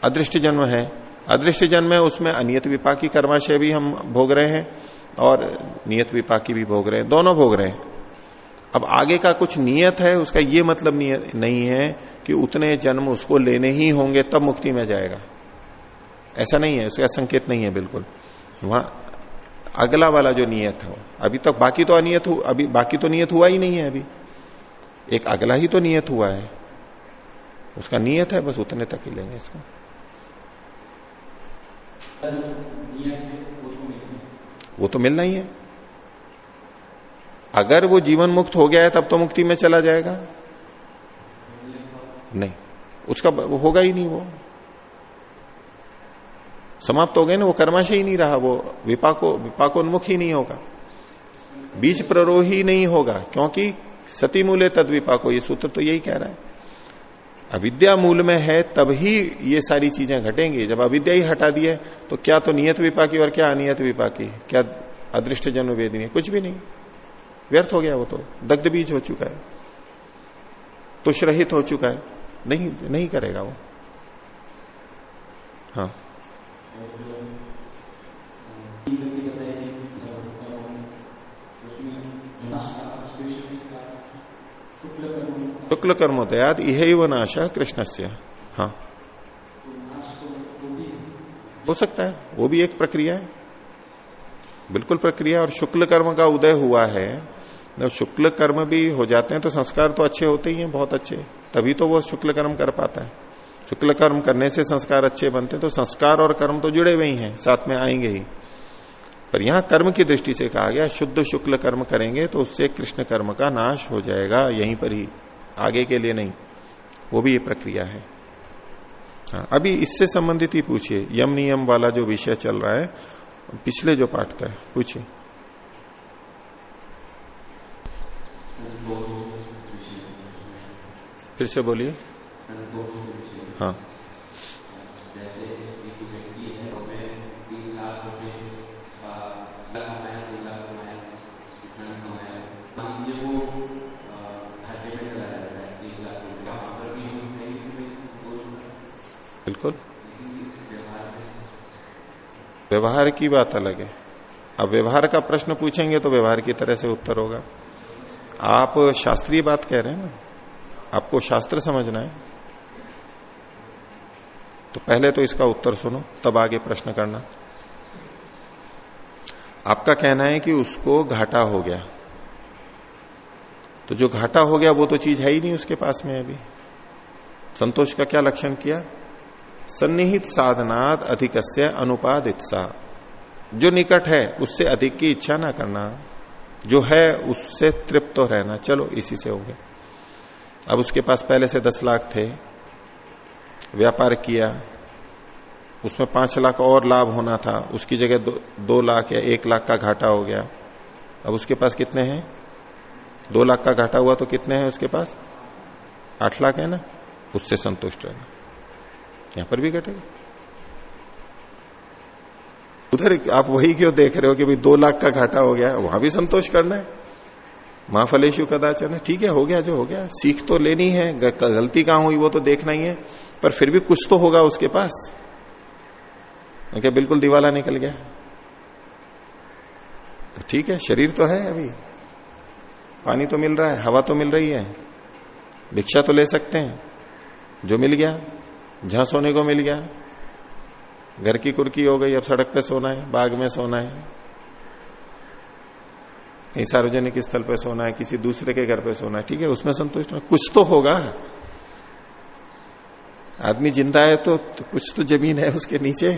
A: अदृष्ट जन्म है। अदृष्ट जन्म है, उसमें अनियत विपाकी कर्माशय भी हम भोग रहे हैं और नियत विपाकी भी भोग रहे हैं। दोनों भोग रहे हैं। अब आगे का कुछ नियत है, उसका ये मतलब नहीं है कि उतने जन्म उसको लेने ही होंगे, तब मुक्ति में जाएगा। ऐसा नहीं है, उसका संकेत नहीं है बिल्कुल। वहाँ अगला वाला जो नियत है। अभी तक बाकी तो अनियत अभी बाकी तो नियत हुआ ही नहीं है अभी। एक अगला ही तो नियत हुआ है। उसका नियत है, बस उतने तक ही लेंगे इसको। वो तो मिलना ही है। अगर वो जीवन मुक्त हो गया है, तब तो मुक्ति में चला जाएगा। नहीं, उसका होगा ही नहीं वो। समाप्त हो गए ना, वो कर्माशय ही नहीं रहा, वो विपाको, विपाकोन्मुख ही नहीं होगा। बीज प्ररोही नहीं होगा, क्योंकि सती मूल्य तद विपाको, ये सूत्र तो यही कह रहा है। अविद्या मूल में है ही ये सारी चीज़ें घटेंगी। जब अविद्या ही हटा दिए तो क्या तो नियत विपाकी और क्या अनियत विपाकी? क्या अदृष्ट जन्म वेदनी कुछ भी नहीं। व्यर्थ हो गया वो तो। दग्ध बीज हो चुका है। तुषरहित हो चुका है। नहीं नहीं करेगा वो। हाँ। शुक्ल कर्मोदयाद इह नाश कृष्ण से हाँ। हो सकता है, वो भी एक प्रक्रिया है। बिल्कुल प्रक्रिया और शुक्ल कर्म का उदय हुआ है। जब शुक्ल कर्म भी हो जाते हैं तो संस्कार तो अच्छे होते ही हैं, बहुत अच्छे। तभी तो वो शुक्ल कर्म कर पाता है। शुक्ल कर्म करने से संस्कार अच्छे बनते हैं तो संस्कार और कर्म तो जुड़े हुए ही हैं साथ में आएँगे ही। पर यहाँ कर्म की दृष्टि से कहा गया शुद्ध शुक्ल कर्म करेंगे तो उससे कृष्ण कर्म का नाश हो जाएगा यहीं पर ही आगे के लिए नहीं। वो भी ये प्रक्रिया है। हाँ, अभी इससे संबंधित ही पूछिए यम नियम वाला जो विषय चल रहा है पिछले जो पाठ का है पूछिए। फिर से बोलिए। हाँ। बिल्कुल। व्यवहार की बात अलग है। अब व्यवहार का प्रश्न पूछेंगे तो व्यवहार की तरह से उत्तर होगा। आप शास्त्रीय बात कह रहे हैं ना? आपको शास्त्र समझना है? तो पहले तो इसका उत्तर सुनो, तब आगे प्रश्न करना। आपका कहना है कि उसको घाटा हो गया। तो जो घाटा हो गया, वो तो चीज़ है ही नहीं उसके पास में अभी। संतोष का क्या लक्षण किया? सन्निहित साधनात अधिकस्य अनुपादित सा जो निकट है, उससे अधिक की इच्छा ना करना। जो है, उससे तृप्त तो रहना। चलो, इसी से हो गया। अब उसके पास पहले से दस लाख थे। व्यापार किया। उसमें पाँच लाख और लाभ होना था। उसकी जगह दो, दो लाख या एक लाख का घाटा हो गया। अब उसके पास कितने हैं? दो लाख का घाटा हुआ तो कितने हैं उसके पास? आठ लाख है ना? उससे संतुष्ट रहना। यहाँ पर भी घटेगा। उधर आप वही क्यों देख रहे हो कि भाई दो लाख का घाटा हो गया? वहाँ भी संतोष करना है। महाफलेशु कदाचन, ठीक है, हो गया जो हो गया। सीख तो लेनी है गलती कहाँ हुई वो तो देखना ही है, पर फिर भी कुछ तो होगा उसके पास। क्या बिल्कुल दिवाला निकल गया। तो ठीक है, शरीर तो है अभी। पानी तो मिल रहा है, हवा तो मिल रही है। भिक्षा तो ले सकते हैं। जो मिल गया, जहाँ सोने को मिल गया। घर की कुर्की हो गई, अब सड़क पे सोना है, बाग में सोना है। सार्वजनिक स्थल पर सोना है किसी दूसरे के घर पे सोना है। ठीक है उसमें संतुष्ट कुछ तो होगा। आदमी ज़िंदा है तो, तो कुछ तो ज़मीन है उसके नीचे।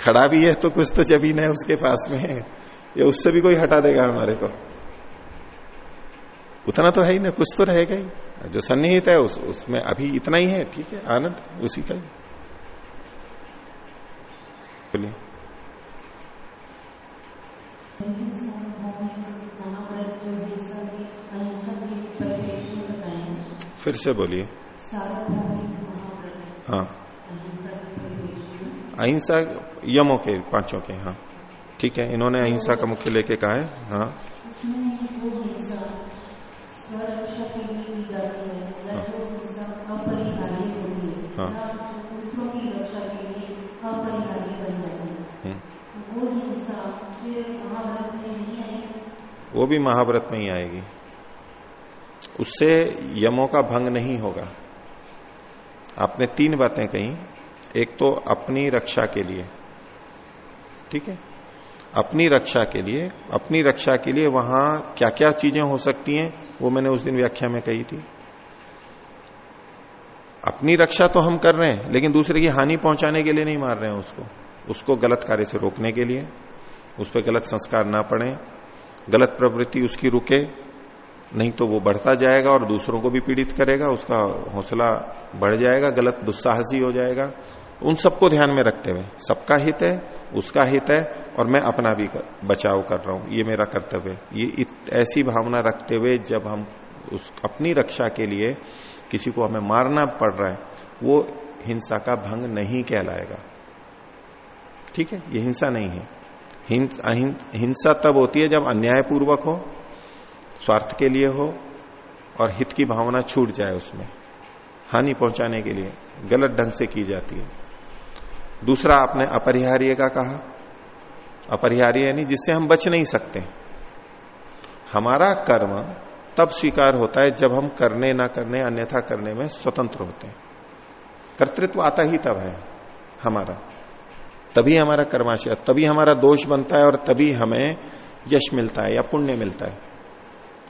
A: खड़ा भी है तो कुछ तो ज़मीन है उसके पास में। ये उससे भी कोई हटा देगा हमारे को। उतना तो है ही ना कुछ तो रहेगा ही। जो सन्निहित है उस, उसमें अभी इतना ही है। ठीक है आनंद उसी का ही। बोलिए। फिर से बोलिए। हाँ। अहिंसा यमों के पाँचों के हाँ। ठीक है इन्होंने अहिंसा का मुख्य लेके कहा है हाँ। हाँ, हाँ। वो भी महाभारत में ही आएगी। उससे यमों का भंग नहीं होगा। आपने तीन बातें कही। एक तो अपनी रक्षा के लिए। ठीक है? अपनी रक्षा के लिए। अपनी रक्षा के लिए वहाँ क्या क्या चीज़ें हो सकती हैं, वो मैंने उस दिन व्याख्या में कही थी। अपनी रक्षा तो हम कर रहे हैं, लेकिन दूसरे की हानि पहुँचाने के लिए नहीं मार रहे हैं उसको। उसको गलत कार्य से रोकने के लिए, उस पर गलत संस्कार ना पड़े, गलत प्रवृत्ति उसकी रुके नहीं तो वो बढ़ता जाएगा और दूसरों को भी पीड़ित करेगा उसका हौसला बढ़ जाएगा गलत दुस्साहसी हो जाएगा। उन सबको ध्यान में रखते हुए सबका हित है उसका हित है और मैं अपना भी कर, बचाव कर रहा हूँ ये मेरा कर्तव्य ये इत, ऐसी भावना रखते हुए जब हम उस अपनी रक्षा के लिए किसी को हमें मारना पड़ रहा है वो हिंसा का भंग नहीं कहलाएगा। ठीक है? ये हिंसा नहीं है। हिंसा तब होती है जब अन्यायपूर्वक हो स्वार्थ के लिए हो और हित की भावना छूट जाए उसमें। हानि पहुँचाने के लिए गलत ढंग से की जाती है। दूसरा आपने अपरिहार्य का कहा। अपरिहार्य यानी जिससे हम बच नहीं सकते। हमारा कर्म तब स्वीकार होता है जब हम करने ना करने, अन्यथा करने में स्वतंत्र होते हैं। कर्तृत्व आता ही तब है हमारा। तभी हमारा कर्माशय, तभी हमारा दोष बनता है और तभी हमें यश मिलता है या पुण्य मिलता है।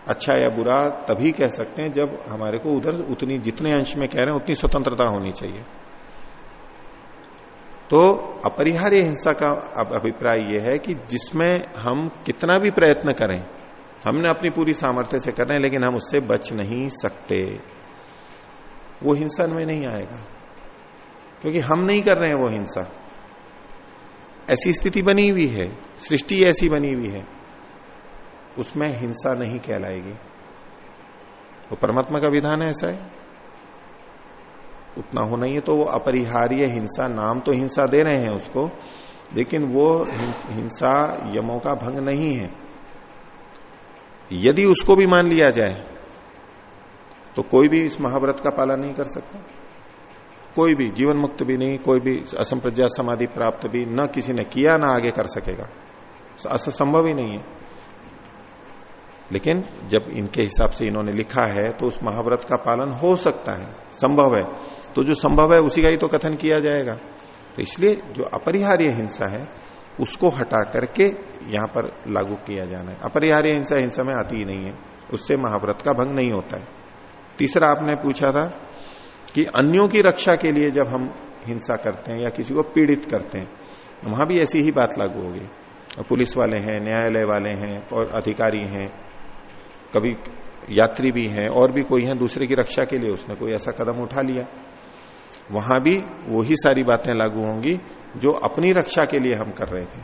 A: अच्छा या बुरा, तभी कह सकते हैं जब हमारे को उधर उतनी, जितने अंश में कह रहे हैं, उतनी स्वतंत्रता होनी चाहिए। तो अपरिहार्य हिंसा का अभिप्राय यह है कि जिसमें हम कितना भी प्रयत्न करें, हमने अपनी पूरी सामर्थ्य से कर रहे हैं लेकिन हम उससे बच नहीं सकते। वो हिंसा में नहीं आएगा, क्योंकि हम नहीं कर रहे हैं वो हिंसा। ऐसी स्थिति बनी हुई है, सृष्टि ऐसी बनी हुई है। उसमें हिंसा नहीं कहलाएगी। वो तो परमात्मा का विधान है ऐसा है। उतना ही है तो वो अपरिहार्य हिंसा, नाम तो हिंसा दे रहे हैं उसको, लेकिन वो हिंसा यमों का भंग नहीं है। यदि उसको भी मान लिया जाए तो कोई भी इस महाव्रत का पालन नहीं कर सकता। कोई भी जीवन मुक्त भी नहीं, कोई भी असंप्रज्ञा समाधि प्राप्त भी न किसी ने किया, ना आगे कर सकेगा। असंभव ही नहीं है। लेकिन जब इनके हिसाब से इन्होंने लिखा है तो उस महाव्रत का पालन हो सकता है, संभव है। तो जो संभव है, उसी का ही तो कथन किया जाएगा। तो इसलिए जो अपरिहार्य हिंसा है, उसको हटा करके यहाँ पर लागू किया जाना है। अपरिहार्य हिंसा हिंसा में आती ही नहीं है। उससे महाव्रत का भंग नहीं होता है। तीसरा आपने पूछा था कि अन्यों की रक्षा के लिए जब हम हिंसा करते हैं या किसी को पीड़ित करते हैं वहाँ भी ऐसी ही बात लागू होगी। पुलिस वाले हैं, न्यायालय वाले हैं, और अधिकारी हैं कभी यात्री भी हैं और भी कोई है, दूसरे की रक्षा के लिए उसने कोई ऐसा कदम उठा लिया। वहाँ भी वही सारी बातें लागू होंगी जो अपनी रक्षा के लिए हम कर रहे थे।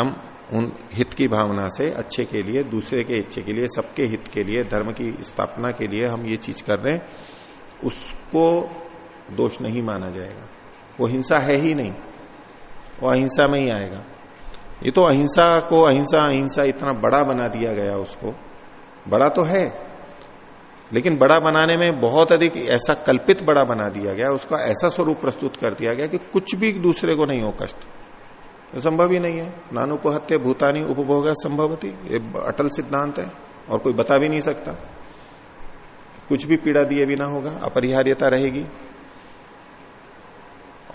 A: हम उन हित की भावना से अच्छे के लिए, दूसरे के अच्छे के लिए, सबके हित के लिए, धर्म की स्थापना के लिए हम ये चीज़ कर रहे हैं, उसको दोष नहीं माना जाएगा। वो हिंसा है ही नहीं, वो अहिंसा में ही आएगा। ये तो अहिंसा को अहिंसा अहिंसा इतना बड़ा बना दिया गया उसको। बड़ा तो है, लेकिन बड़ा बनाने में बहुत अधिक ऐसा कल्पित बड़ा बना दिया गया, उसका ऐसा स्वरूप प्रस्तुत कर दिया गया कि कुछ भी दूसरे को नहीं हो कष्ट। संभव ही नहीं है। नानु को हत्या, भूतानी उपभोग संभवती। ये अटल सिद्धांत है, और कोई बता भी नहीं सकता। कुछ भी पीड़ा दिए बिना होगा, अपरिहार्यता रहेगी।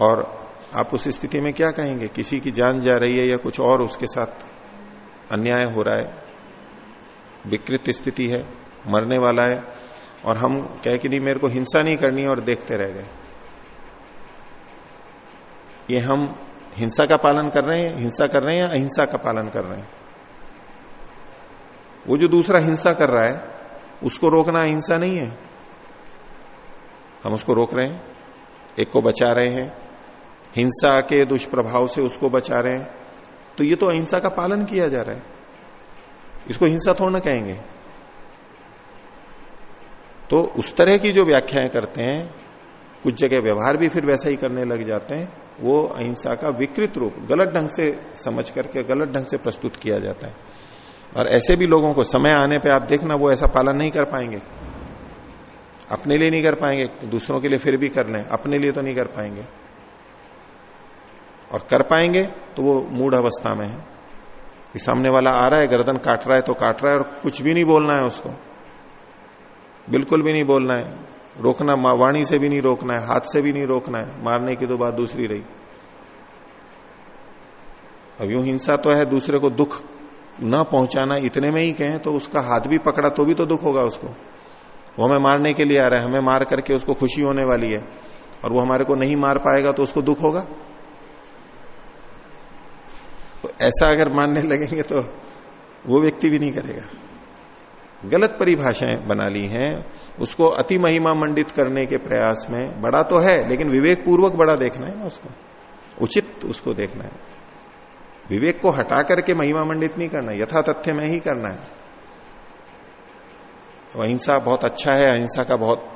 A: और आप उस स्थिति में क्या कहेंगे? किसी की जान जा रही है या कुछ और उसके साथ अन्याय हो रहा है? विकृत स्थिति है, मरने वाला है, और हम कह कि नहीं, मेरे को हिंसा नहीं करनी और देखते रह गए। ये हम हिंसा का पालन कर रहे हैं, हिंसा कर रहे हैं या अहिंसा का पालन कर रहे हैं? वो जो दूसरा हिंसा कर रहा है, उसको रोकना अहिंसा नहीं है। हम उसको रोक रहे हैं, एक को बचा रहे हैं हिंसा के दुष्प्रभाव से उसको बचा रहे हैं। तो ये तो अहिंसा का पालन किया जा रहा है। इसको हिंसा थोड़ा ना कहेंगे। तो उस तरह की जो व्याख्याएँ करते हैं, कुछ जगह व्यवहार भी फिर वैसा ही करने लग जाते हैं, वो अहिंसा का विकृत रूप, गलत ढंग से समझ करके, गलत ढंग से प्रस्तुत किया जाता है। और ऐसे भी लोगों को समय आने पे आप देखना, वो ऐसा पालन नहीं कर पाएँगे। अपने लिए नहीं कर पाएँगे, दूसरों के लिए फिर भी कर लें, अपने लिए तो नहीं कर पाएँगे। और कर पाएँगे तो वो मूड अवस्था में है। कि सामने वाला आ रहा है, गर्दन काट रहा है तो काट रहा है, और कुछ भी नहीं बोलना है उसको। बिल्कुल भी नहीं बोलना है। रोकना वाणी से भी नहीं रोकना है, हाथ से भी नहीं रोकना है। मारने की तो बात दूसरी रही। अब यूँ हिंसा तो है, दूसरे को दुख न पहुंचाना, इतने में ही कहें तो उसका हाथ भी पकड़ा तो भी तो दुख होगा उसको। वो हमें मारने के लिए आ रहा है, हमें मार करके उसको खुशी होने वाली है। और वो हमारे को नहीं मार पाएगा तो उसको दुख होगा। ऐसा अगर मानने लगेंगे तो वो व्यक्ति भी नहीं करेगा। गलत परिभाषाएँ बना ली हैं। उसको अति महिमा मंडित करने के प्रयास में बड़ा तो है, लेकिन विवेक पूर्वक बड़ा देखना है ना उसको। उचित उसको देखना है। विवेक को हटा करके महिमा मंडित नहीं करना, यथा तथ्य में ही करना है। तो अहिंसा बहुत अच्छा है, अहिंसा का बहुत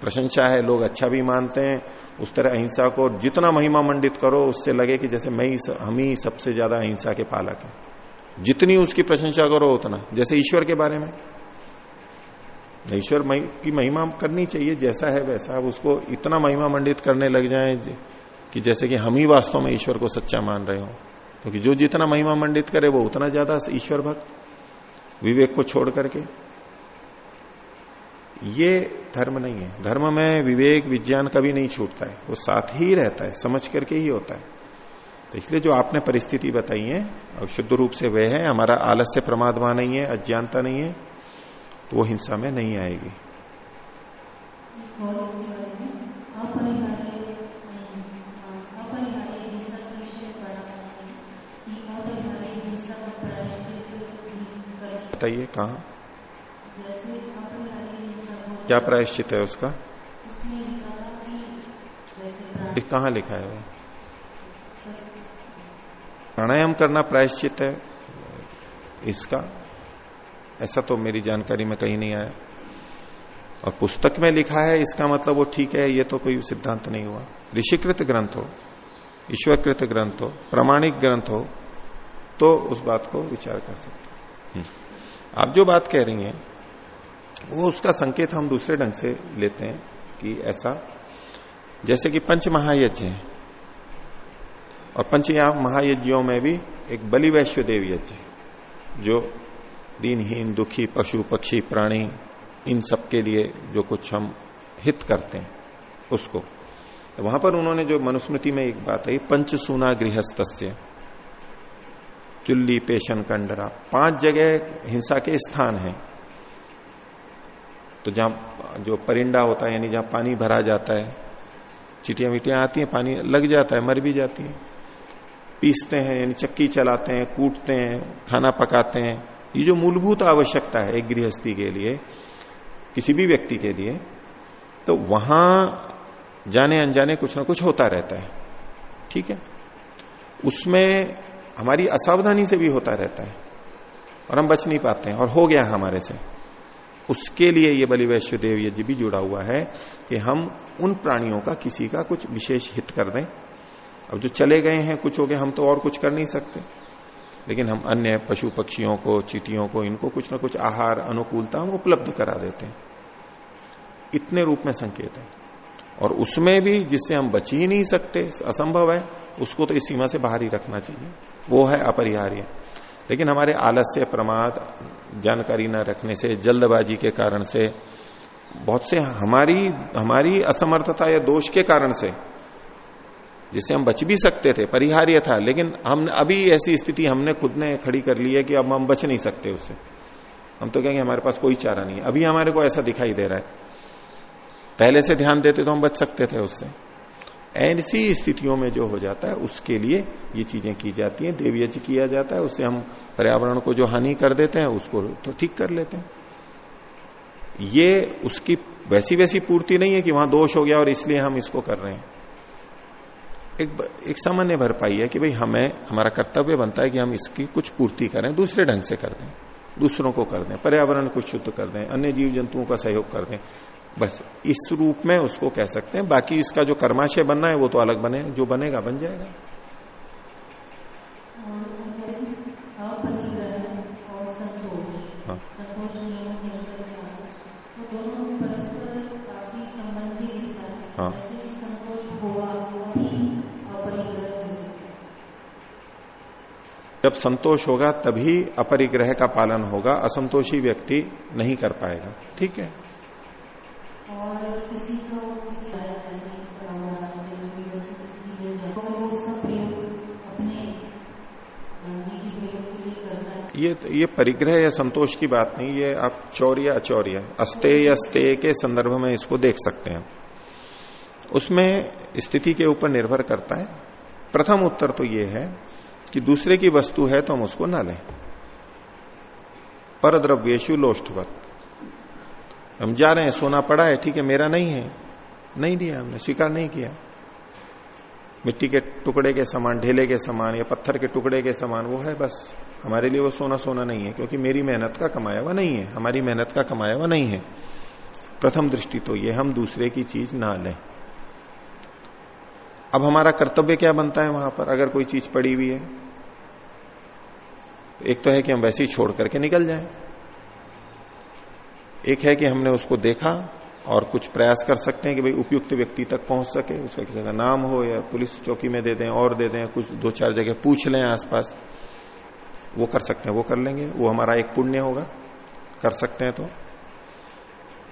A: प्रशंसा है, लोग अच्छा भी मानते हैं। उस तरह अहिंसा को जितना महिमा मंडित करो, उससे लगे कि जैसे मैं ही हम ही सबसे ज़्यादा अहिंसा के पालक हैं। जितनी उसकी प्रशंसा करो, उतना। जैसे ईश्वर के बारे में। ईश्वर की महिमा करनी चाहिए, जैसा है वैसा। उसको इतना महिमा मंडित करने लग जाए कि जैसे कि हम ही वास्तव में ईश्वर को सच्चा मान रहे हो। क्योंकि जो जितना महिमा मंडित करे, वो उतना ज़्यादा ईश्वर भक्त। विवेक को छोड़ करके। ये धर्म नहीं है। धर्म में विवेक, विज्ञान कभी नहीं छूटता है। वो साथ ही रहता है, समझ करके ही होता है। तो इसलिए जो आपने परिस्थिति बताई है, और शुद्ध रूप से वह है, हमारा आलस्य प्रमाद वहाँ नहीं है, अज्ञानता नहीं है तो वो हिंसा में नहीं आएगी। बताइए, कहा? क्या प्रायश्चित है उसका? कहा लिखा है वो? प्राणायाम करना प्रायश्चित है? इसका? ऐसा तो मेरी जानकारी में कहीं नहीं आया। और पुस्तक में लिखा है इसका मतलब वो ठीक है ये तो कोई सिद्धांत नहीं हुआ। ऋषिकृत ग्रंथ हो ईश्वरकृत ग्रंथ हो प्रमाणिक ग्रंथ हो तो उस बात को विचार कर सकते हम्म। आप जो बात कह रही हैं वो उसका संकेत हम दूसरे ढंग से लेते हैं कि ऐसा, जैसे कि पंच महायज्ञ है। और पंच महायज्ञों में भी एक बलि वैश्व देव यज्ञ जो दीनहीन, दुखी, पशु, पक्षी, प्राणी, इन सब के लिए जो कुछ हम हित करते हैं, उसको। तो वहाँ पर उन्होंने जो मनुस्मृति में एक बात आई, पंच सुना गृहस्थ चुल्ली, पेशन, कंडरा, पाँच जगह हिंसा के स्थान हैं। तो जहाँ जो परिंडा होता है, यानी जहाँ पानी भरा जाता है चिटिया मिटियाँ आती हैं, पानी लग जाता है, मर भी जाती है। पीसते हैं, यानी चक्की चलाते हैं, कूटते हैं, खाना पकाते हैं। ये जो मूलभूत आवश्यकता है एक गृहस्थी के लिए, किसी भी व्यक्ति के लिए तो वहाँ जाने अनजाने कुछ ना कुछ होता रहता है। ठीक है? उसमें हमारी असावधानी से भी होता रहता है। और हम बच नहीं पाते हैं, और हो गया हमारे से। उसके लिए ये बलि वैश्य देव यज्ञ भी जुड़ा हुआ है कि हम उन प्राणियों का किसी का कुछ विशेष हित कर दें। अब जो चले गए हैं, कुछ हो गए, हम तो और कुछ कर नहीं सकते। लेकिन हम अन्य पशु पक्षियों को, चीटियों को, इनको कुछ ना कुछ आहार, अनुकूलता हम उपलब्ध करा देते हैं। इतने रूप में संकेत है। और उसमें भी जिससे हम बच ही नहीं सकते, असंभव है, उसको तो इस सीमा से बाहर ही रखना चाहिए। वो है अपरिहार्य। लेकिन हमारे आलस्य प्रमाद, जानकारी न रखने से, जल्दबाजी के कारण से, बहुत से हमारी हमारी असमर्थता या दोष के कारण से, जिससे हम बच भी सकते थे, परिहार्य था, लेकिन हम, अभी ऐसी स्थिति हमने खुद ने खड़ी कर ली है कि अब हम बच नहीं सकते उससे। हम तो कहेंगे हमारे पास कोई चारा नहीं है। अभी हमारे को ऐसा दिखाई दे रहा है। पहले से ध्यान देते तो हम बच सकते थे उससे। ऐसी स्थितियों में जो हो जाता है, उसके लिए ये चीज़ें की जाती हैं यज्ञ किया जाता है, उससे हम पर्यावरण को जो हानि कर देते हैं, उसको तो ठीक कर लेते हैं। ये उसकी वैसी वैसी पूर्ति नहीं है कि वहाँ दोष हो गया और इसलिए हम इसको कर रहे हैं। एक एक सामान्य भरपाई है कि भाई हमें, हमारा कर्तव्य बनता है कि हम इसकी कुछ पूर्ति करें, दूसरे ढंग से कर दें, दूसरों को कर दें, पर्यावरण को शुद्ध कर दें, अन्य जीव जंतुओं का सहयोग कर दें। बस इस रूप में उसको कह सकते हैं। बाकी इसका जो कर्माशय बनना है वो तो अलग बने जो बनेगा बन जाएगा। हाँ हाँ। जब संतोष होगा तभी अपरिग्रह का पालन होगा असंतोषी व्यक्ति नहीं कर पाएगा। ठीक है? और किसी को ये ये परिग्रह या संतोष की बात नहीं, ये आप चौर्य अचौर्य अस्ते या स्ते के संदर्भ में इसको देख सकते हैं। उसमें स्थिति के ऊपर निर्भर करता है। प्रथम उत्तर तो ये है कि दूसरे की वस्तु है तो हम उसको ना लें। पर द्रव्येशु हम जा रहे हैं, सोना पड़ा है, ठीक है, मेरा नहीं है। नहीं दिया हमने, स्वीकार नहीं किया। मिट्टी के टुकड़े के समान, ढेले के समान, या पत्थर के टुकड़े के समान, वो है बस। हमारे लिए वो सोना सोना नहीं है, क्योंकि मेरी मेहनत का कमाया हुआ नहीं है। हमारी मेहनत का कमाया हुआ नहीं है। प्रथम दृष्टि तो ये, हम दूसरे की चीज़ ना लें। अब हमारा कर्तव्य क्या बनता है वहाँ पर? अगर कोई चीज़ पड़ी हुई है तो एक तो है कि हम वैसे ही छोड़ करके निकल जाएँ। एक है कि हमने उसको देखा और कुछ प्रयास कर सकते हैं कि भाई उपयुक्त व्यक्ति तक पहुँच सके, उसका किसी का नाम हो या पुलिस चौकी में दे दें और दे दें, कुछ दो चार जगह पूछ लें आसपास। वो कर सकते हैं, वो कर लेंगे, वो हमारा एक पुण्य होगा। कर सकते हैं तो।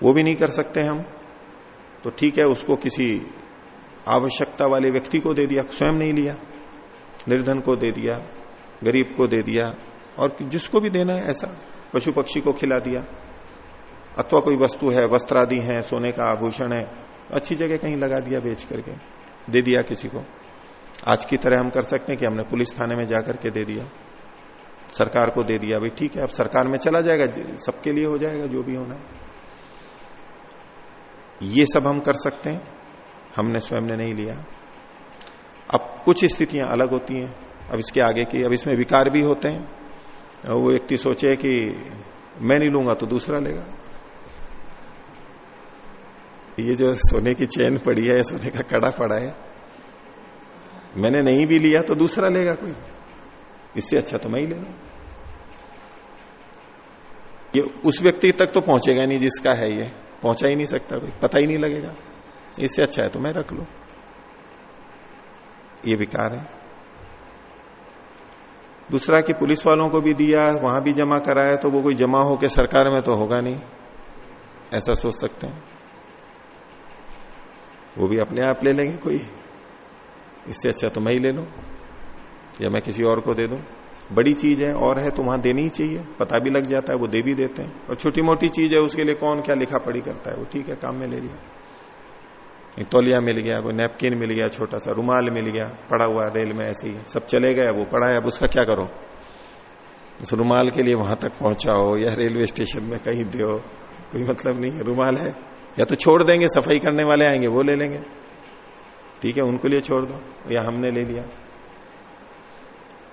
A: वो भी नहीं कर सकते हम। तो ठीक है, उसको किसी आवश्यकता वाले व्यक्ति को दे दिया, स्वयं नहीं लिया, निर्धन को दे दिया, गरीब को दे दिया, और जिसको भी देना है ऐसा, पशु पक्षी को खिला दिया। अथवा कोई वस्तु है वस्त्र आदि है, सोने का आभूषण है, अच्छी जगह कहीं लगा दिया बेच करके, दे दिया किसी को। आज की तरह हम कर सकते हैं कि हमने पुलिस थाने में जाकर के दे दिया। सरकार को दे दिया, भाई ठीक है, अब सरकार में चला जाएगा सबके लिए हो जाएगा, जो भी होना है। ये सब हम कर सकते हैं, हमने स्वयं ने नहीं लिया। अब कुछ स्थितियाँ अलग होती हैं, अब इसके आगे की, अब इसमें विकार भी होते हैं। वो व्यक्ति सोचे कि मैं नहीं लूँगा तो दूसरा लेगा। ये जो सोने की चेन पड़ी है सोने का कड़ा पड़ा है। मैंने नहीं भी लिया तो दूसरा लेगा कोई? इससे अच्छा तो मैं ही ले लू। ये उस व्यक्ति तक तो पहुंचेगा नहीं जिसका है ये। पहुँचा ही नहीं सकता कोई। पता ही नहीं लगेगा। इससे अच्छा है तो मैं रख लू। ये विकार है। दूसरा कि पुलिस वालों को भी दिया, वहाँ भी जमा कराया तो वो कोई जमा होकर सरकार में तो होगा नहीं। ऐसा सोच सकते हैं। वो भी अपने आप ले लेंगे कोई। इससे अच्छा तो मैं ही ले लू, या मैं किसी और को दे दू। बड़ी चीज़ है, और है तो वहाँ देनी ही चाहिए। पता भी लग जाता है, वो दे भी देते हैं। और छोटी मोटी चीज़ है, उसके लिए कौन क्या लिखा पढ़ी करता है? वो ठीक है, काम में ले लिया। एक तौलिया मिल गया, कोई नैपकिन मिल गया छोटा सा रुमाल मिल गया, पड़ा हुआ रेल में ऐसे ही। सब चले गए, वो पड़ा है, अब उसका क्या करो? उस रुमाल के लिए वहाँ तक पहुंचाओ, या रेलवे स्टेशन में कहीं दो। कोई मतलब नहीं है, रुमाल है। या तो छोड़ देंगे, सफ़ाई करने वाले आएँगे, वो ले लेंगे। ठीक है, उनको लिए छोड़ दो, या हमने ले लिया।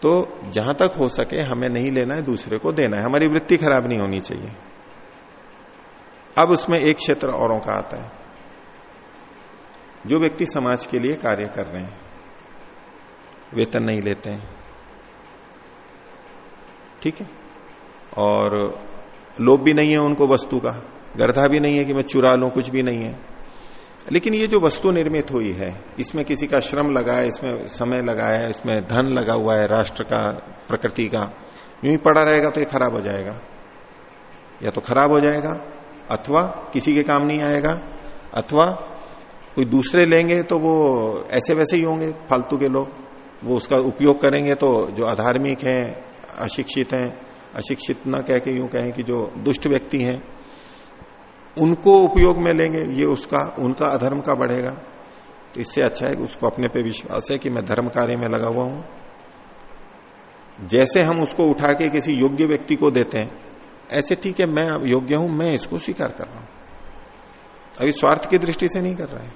A: तो जहाँ तक हो सके हमें नहीं लेना है, दूसरे को देना है। हमारी वृत्ति खराब नहीं होनी चाहिए। अब उसमें एक क्षेत्र औरों का आता है। जो व्यक्ति समाज के लिए कार्य कर रहे हैं, वेतन नहीं लेते हैं। ठीक है? और लोभ भी नहीं है उनको वस्तु का। गर्धा भी नहीं है कि मैं चुरा लू, कुछ भी नहीं है। लेकिन ये जो वस्तु निर्मित हुई है, इसमें किसी का श्रम लगा है, इसमें समय लगा है, इसमें धन लगा हुआ है, राष्ट्र का, प्रकृति का, यूँ ही पड़ा रहेगा तो ये खराब हो जाएगा। या तो खराब हो जाएगा, अथवा किसी के काम नहीं आएगा, अथवा कोई दूसरे लेंगे तो वो ऐसे वैसे ही होंगे, फालतू के लोग। वो उसका उपयोग करेंगे तो जो अधार्मिक हैं, अशिक्षित हैं, अशिक्षित ना कह के यूँ कहें कि जो दुष्ट व्यक्ति हैं उनको उपयोग में लेंगे, ये उसका, उनका अधर्म का बढ़ेगा। तो इससे अच्छा है कि उसको अपने पे विश्वास है कि मैं धर्म कार्य में लगा हुआ हूँ। जैसे हम उसको उठा के किसी योग्य व्यक्ति को देते हैं, ऐसे ठीक है, मैं योग्य हूँ, मैं इसको स्वीकार कर रहा हूँ। अभी स्वार्थ की दृष्टि से नहीं कर रहा है।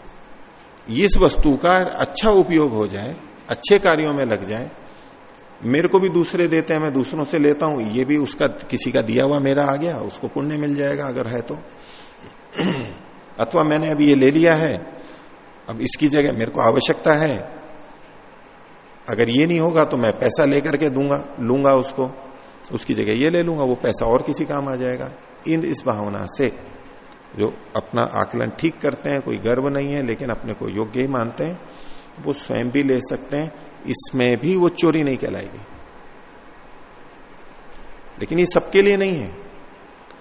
A: इस वस्तु का अच्छा उपयोग हो जाए, अच्छे कार्यों में लग जाए, मेरे को भी दूसरे देते हैं, मैं दूसरों से लेता हूँ, ये भी उसका, किसी का दिया हुआ मेरा आ गया, उसको पुण्य मिल जाएगा अगर है तो। [CLEARS THROAT] अथवा मैंने अभी ये ले लिया है, अब इसकी जगह मेरे को आवश्यकता है। अगर ये नहीं होगा तो मैं पैसा लेकर के दूँगा, लूँगा उसको, उसकी जगह ये ले लूँगा, वो पैसा और किसी काम आ जाएगा। इन इस भावना से जो अपना आकलन ठीक करते हैं, कोई गर्व नहीं है, लेकिन अपने को योग्य ही मानते हैं, वो स्वयं भी ले सकते हैं, इसमें भी वो चोरी नहीं कहलाएगी। लेकिन ये सबके लिए नहीं है।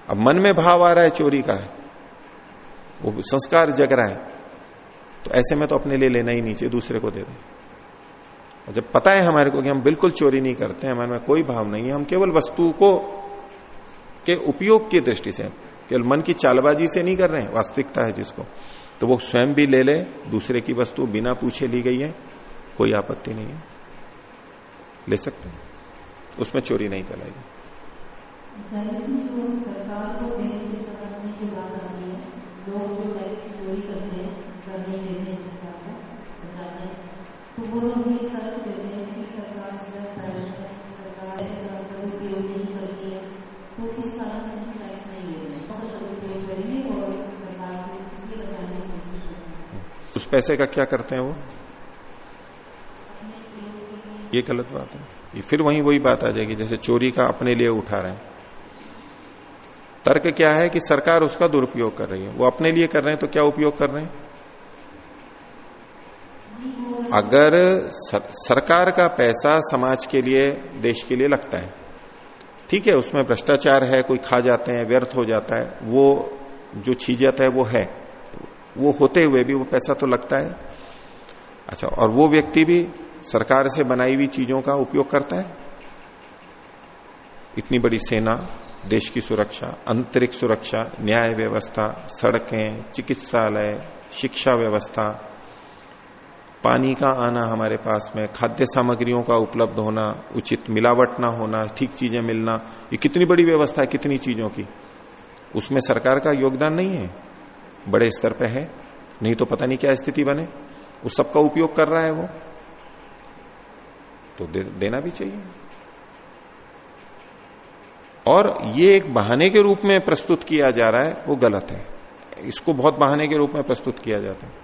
A: अब मन में भाव आ रहा है चोरी का। है वो संस्कार जग रहा है। तो ऐसे में तो अपने लिए लेना ही नहीं चाहिए, दूसरे को दे दें। और जब पता है हमारे को कि हम बिल्कुल चोरी नहीं करते, हमारे में कोई भाव नहीं है, हम केवल वस्तु को के उपयोग की दृष्टि से, केवल मन की चालबाजी से नहीं कर रहे हैं, वास्तविकता है जिसको। तो वो स्वयं भी ले ले, दूसरे की वस्तु बिना पूछे ली गई है, कोई आपत्ति नहीं है। ले सकते हैं। उसमें चोरी नहीं कहलाएगी उस पैसे का क्या करते हैं वो? ये गलत बात है। ये फिर वही वही बात आ जाएगी, जैसे चोरी का अपने लिए उठा रहे हैं। तर्क क्या है कि सरकार उसका दुरुपयोग कर रही है? वो अपने लिए कर रहे हैं तो क्या उपयोग कर रहे हैं? अगर सर, सरकार का पैसा समाज के लिए देश के लिए लगता है ठीक है उसमें भ्रष्टाचार है कोई खा जाते हैं व्यर्थ हो जाता है वो जो छीज जाता है वो है वो होते हुए भी वो पैसा तो लगता है। अच्छा और वो व्यक्ति भी सरकार से बनाई हुई चीज़ों का उपयोग करता है। इतनी बड़ी सेना देश की सुरक्षा अंतरिक्ष सुरक्षा न्याय व्यवस्था सड़कें चिकित्सालय शिक्षा व्यवस्था पानी का आना हमारे पास में खाद्य सामग्रियों का उपलब्ध होना उचित मिलावट ना होना ठीक चीज़ें मिलना ये कितनी बड़ी व्यवस्था है कितनी चीज़ों की? उसमें सरकार का योगदान नहीं है। बड़े स्तर पर है। नहीं तो पता नहीं क्या स्थिति बने। उस सबका उपयोग कर रहा है वो। तो दे, देना भी चाहिए। और ये एक बहाने के रूप में प्रस्तुत किया जा रहा है वो गलत है। इसको बहुत बहाने के रूप में प्रस्तुत किया जाता है।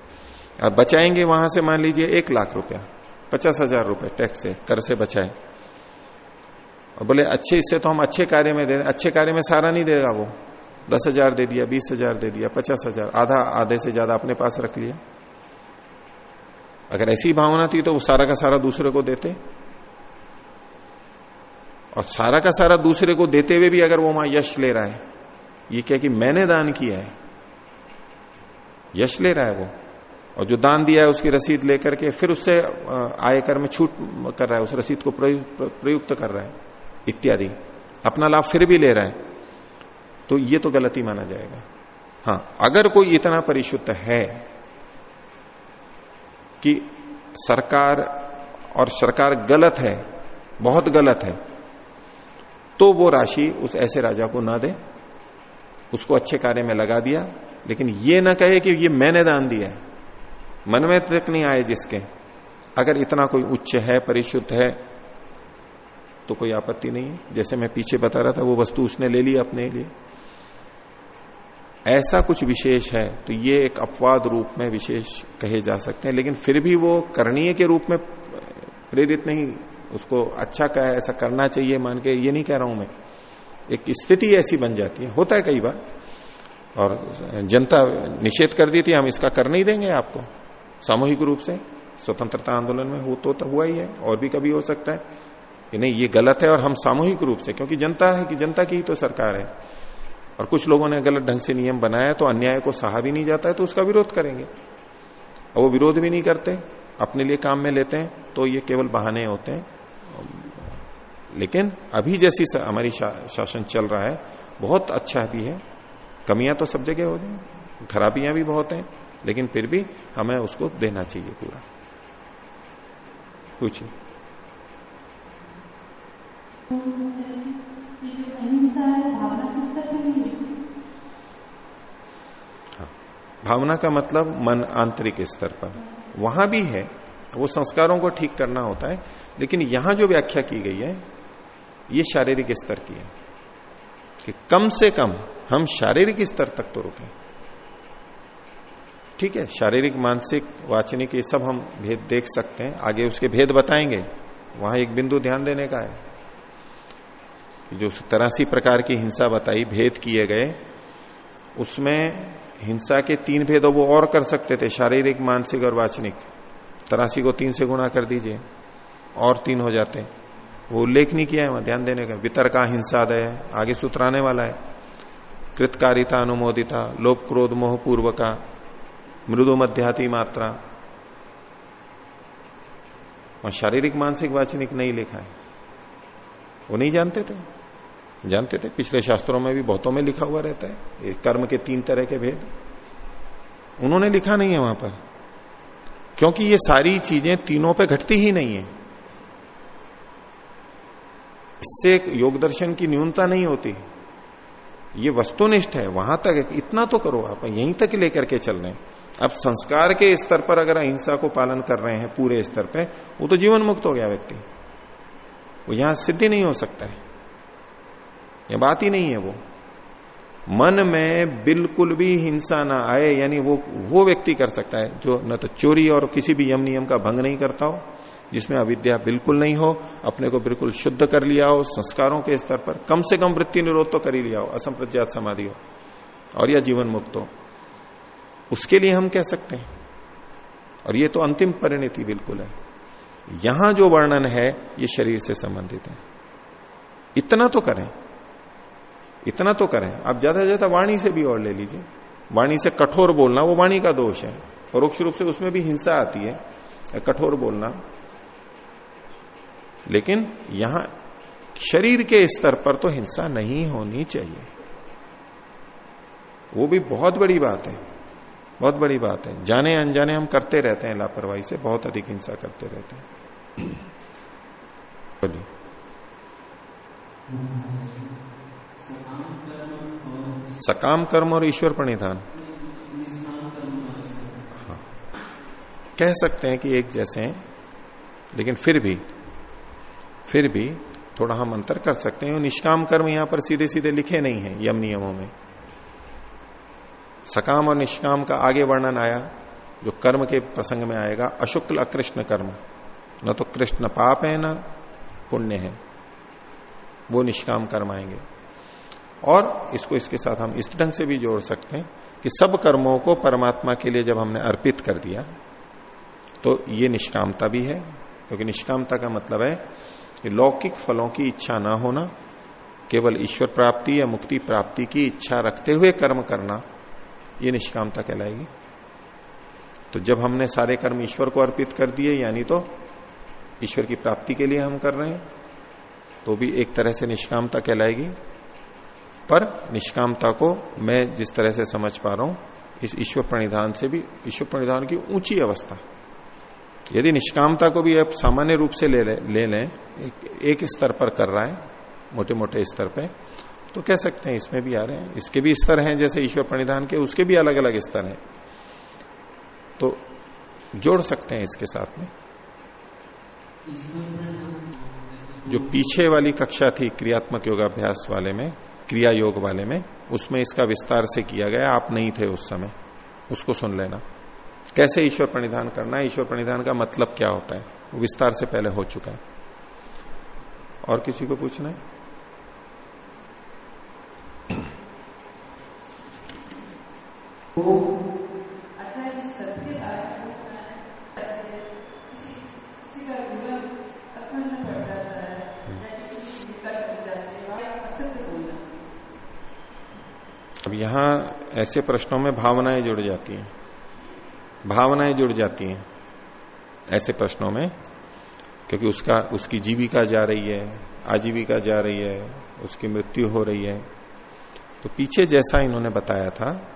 A: और बचाएँगे वहाँ से मान लीजिए एक लाख रुपया, पचास हज़ार रुपए टैक्स से, कर से बचाए। और बोले, अच्छे, इससे तो हम अच्छे कार्य में दे अच्छे कार्य में सारा नहीं देगा वो। दस हज़ार दे दिया, बीस हज़ार दे दिया, पचास हज़ार, आधा, आधे से ज़्यादा अपने पास रख लिया। अगर ऐसी भावना थी तो वो सारा का सारा दूसरे को देते। और सारा का सारा दूसरे को देते हुए भी अगर वो वहाँ यश ले रहा है, ये क्या कि मैंने दान किया है? यश ले रहा है वो। और जो दान दिया है उसकी रसीद लेकर के फिर उससे आयकर में छूट कर रहा है, उस रसीद को प्रयुक्त कर रहा है, इत्यादि। अपना लाभ फिर भी ले रहा है तो ये तो गलती माना जाएगा। हाँ अगर कोई इतना परिशुद्ध है कि सरकार और सरकार गलत है, बहुत गलत है तो वो राशि उस ऐसे राजा को ना दे, उसको अच्छे कार्य में लगा दिया, लेकिन ये ना कहे कि ये मैंने दान दिया है। मन में तक नहीं आए जिसके। अगर इतना कोई उच्च है, परिशुद्ध है तो कोई आपत्ति नहीं है। जैसे मैं पीछे बता रहा था, वो वस्तु उसने ले ली अपने लिए। ऐसा कुछ विशेष है तो ये एक अपवाद रूप में विशेष कहे जा सकते हैं। लेकिन फिर भी वो करणीय के रूप में प्रेरित नहीं। उसको अच्छा कहा, ऐसा करना चाहिए मान के, ये नहीं कह रहा हूँ मैं। एक स्थिति ऐसी बन जाती है। होता है कई बार। और जनता निषेध कर दी थी, हम इसका कर नहीं देंगे आपको। सामूहिक रूप से स्वतंत्रता आंदोलन में हो तो, तो हुआ ही है और भी कभी हो सकता है। कि नहीं ये गलत है और हम सामूहिक रूप से क्योंकि जनता है कि जनता की ही तो सरकार है। और कुछ लोगों ने गलत ढंग से नियम बनाया तो अन्याय को सहा भी नहीं जाता है तो उसका विरोध करेंगे। और वो विरोध भी नहीं करते अपने लिए काम में लेते हैं तो ये केवल बहाने होते हैं। लेकिन अभी जैसी हमारी शा, शासन चल रहा है बहुत अच्छा भी है। कमियाँ तो सब जगह हैं खराबियाँ भी बहुत हैं। लेकिन फिर भी हमें उसको देना चाहिए पूरा। पूछिए। हाँ। भावना का मतलब मन आंतरिक स्तर पर। वहाँ भी है। वो संस्कारों को ठीक करना होता है। लेकिन यहाँ जो व्याख्या की गई है, ये शारीरिक स्तर की है। कि कम से कम हम शारीरिक स्तर तक तो रुके। ठीक है, शारीरिक, मानसिक, वाचनिक ये सब हम भेद देख सकते हैं। आगे उसके भेद बताएँगे। वहाँ एक बिंदु ध्यान देने का है। जो तरासी प्रकार की हिंसा बताई, भेद किए गए, उसमें हिंसा के तीन भेद वो और कर सकते थे, शारीरिक, मानसिक और वाचनिक। तरासी को तीन से गुणा कर दीजिए, और तीन हो जाते। वो उल्लेख नहीं किया है वहाँ ध्यान देने का। वितर का हिंसा दय आगे सुतराने वाला है। कृतकारिता, अनुमोदिता लोभ क्रोध, मोह पूर्व का मृदु मध्याति मात्रा। वहाँ शारीरिक, मानसिक, वाचनिक नहीं लिखा है। वो नहीं जानते थे। जानते थे, पिछले शास्त्रों में भी, बहुतों में लिखा हुआ रहता है। कर्म के तीन तरह के भेद। उन्होंने लिखा नहीं है वहाँ पर। क्योंकि ये सारी चीज़ें तीनों पे घटती ही नहीं है। इससे योग दर्शन की न्यूनता नहीं होती। ये वस्तुनिष्ठ है। वहाँ तक, इतना तो करो आप, यहीं तक लेकर के चल रहे हैं। अब संस्कार के स्तर पर अगर अहिंसा को पालन कर रहे हैं पूरे स्तर पे, वो तो जीवन मुक्त हो गया व्यक्ति। वो यहाँ सिद्धि नहीं हो सकता है। ये बात ही नहीं है वो। मन में बिल्कुल भी हिंसा ना आए, यानी वो वो व्यक्ति कर सकता है, जो न तो चोरी और किसी भी यम नियम का भंग नहीं करता हो, जिसमें अविद्या बिल्कुल नहीं हो, अपने को बिल्कुल शुद्ध कर लिया हो, संस्कारों के स्तर पर कम से कम वृत्ति निरोध तो कर ही लिया हो, असंप्रज्ञात समाधि हो, और यह जीवन मुक्त हो। उसके लिए हम कह सकते हैं। और ये तो अंतिम परिणति बिल्कुल है। यहाँ जो वर्णन है, ये शरीर से संबंधित है। इतना तो करें। इतना तो करें। आप ज़्यादा से ज़्यादा वाणी से भी और ले लीजिए। वाणी से कठोर बोलना, वो वाणी का दोष है। परोक्ष रूप से उसमें भी हिंसा आती है, कठोर बोलना। लेकिन यहाँ शरीर के स्तर पर तो हिंसा नहीं होनी चाहिए। वो भी बहुत बड़ी बात है। बहुत बड़ी बात है। जाने अनजाने हम करते रहते हैं, लापरवाही से बहुत अधिक हिंसा करते रहते हैं। बोलिए। सकाम कर्म और ईश्वर प्रणिधान। हाँ। कह सकते हैं कि एक जैसे हैं, लेकिन फिर भी फिर भी थोड़ा हम अंतर कर सकते हैं। निष्काम कर्म यहाँ पर सीधे सीधे लिखे नहीं है, यम नियमों में। सकाम और निष्काम का आगे वर्णन आया, जो कर्म के प्रसंग में आएगा, अशुक्ल अकृष्ण कर्म। न तो कृष्ण पाप है, न पुण्य है। वो निष्काम कर्म आएँगे। और इसको इसके साथ हम इस ढंग से भी जोड़ सकते हैं कि सब कर्मों को परमात्मा के लिए जब हमने अर्पित कर दिया तो ये निष्कामता भी है, क्योंकि निष्कामता का मतलब है कि लौकिक फलों की इच्छा ना होना, केवल ईश्वर प्राप्ति या मुक्ति प्राप्ति की इच्छा रखते हुए कर्म करना ये निष्कामता कहलाएगी। तो जब हमने सारे कर्म ईश्वर को अर्पित कर दिए यानी तो ईश्वर की प्राप्ति के लिए हम कर रहे हैं तो भी एक तरह से निष्कामता कहलाएगी। पर निष्कामता को मैं जिस तरह से समझ पा रहा हूँ इस ईश्वर प्रणिधान से भी ईश्वर प्रणिधान की ऊँची अवस्था। यदि निष्कामता को भी आप सामान्य रूप से ले ले लें एक, एक स्तर पर कर रहा है मोटे मोटे स्तर पे तो कह सकते हैं, इसमें भी आ रहे हैं। इसके भी स्तर हैं, जैसे ईश्वर प्रणिधान के, उसके भी अलग अलग स्तर हैं। तो जोड़ सकते हैं इसके साथ में। जो पीछे वाली कक्षा थी क्रियात्मक योगाभ्यास वाले में क्रिया योग वाले में, उसमें इसका विस्तार से किया गया। आप नहीं थे उस समय। उसको सुन लेना। कैसे ईश्वर प्रणिधान करना है? ईश्वर प्रणिधान का मतलब क्या होता है? वो विस्तार से पहले हो चुका है। और किसी को पूछना है? यहाँ ऐसे प्रश्नों में भावनाएँ जुड़ जाती हैं। भावनाएँ जुड़ जाती हैं ऐसे प्रश्नों में, क्योंकि उसका, उसकी जीविका जा रही है, आजीविका जा रही है, उसकी मृत्यु हो रही है। तो पीछे जैसा इन्होंने बताया था,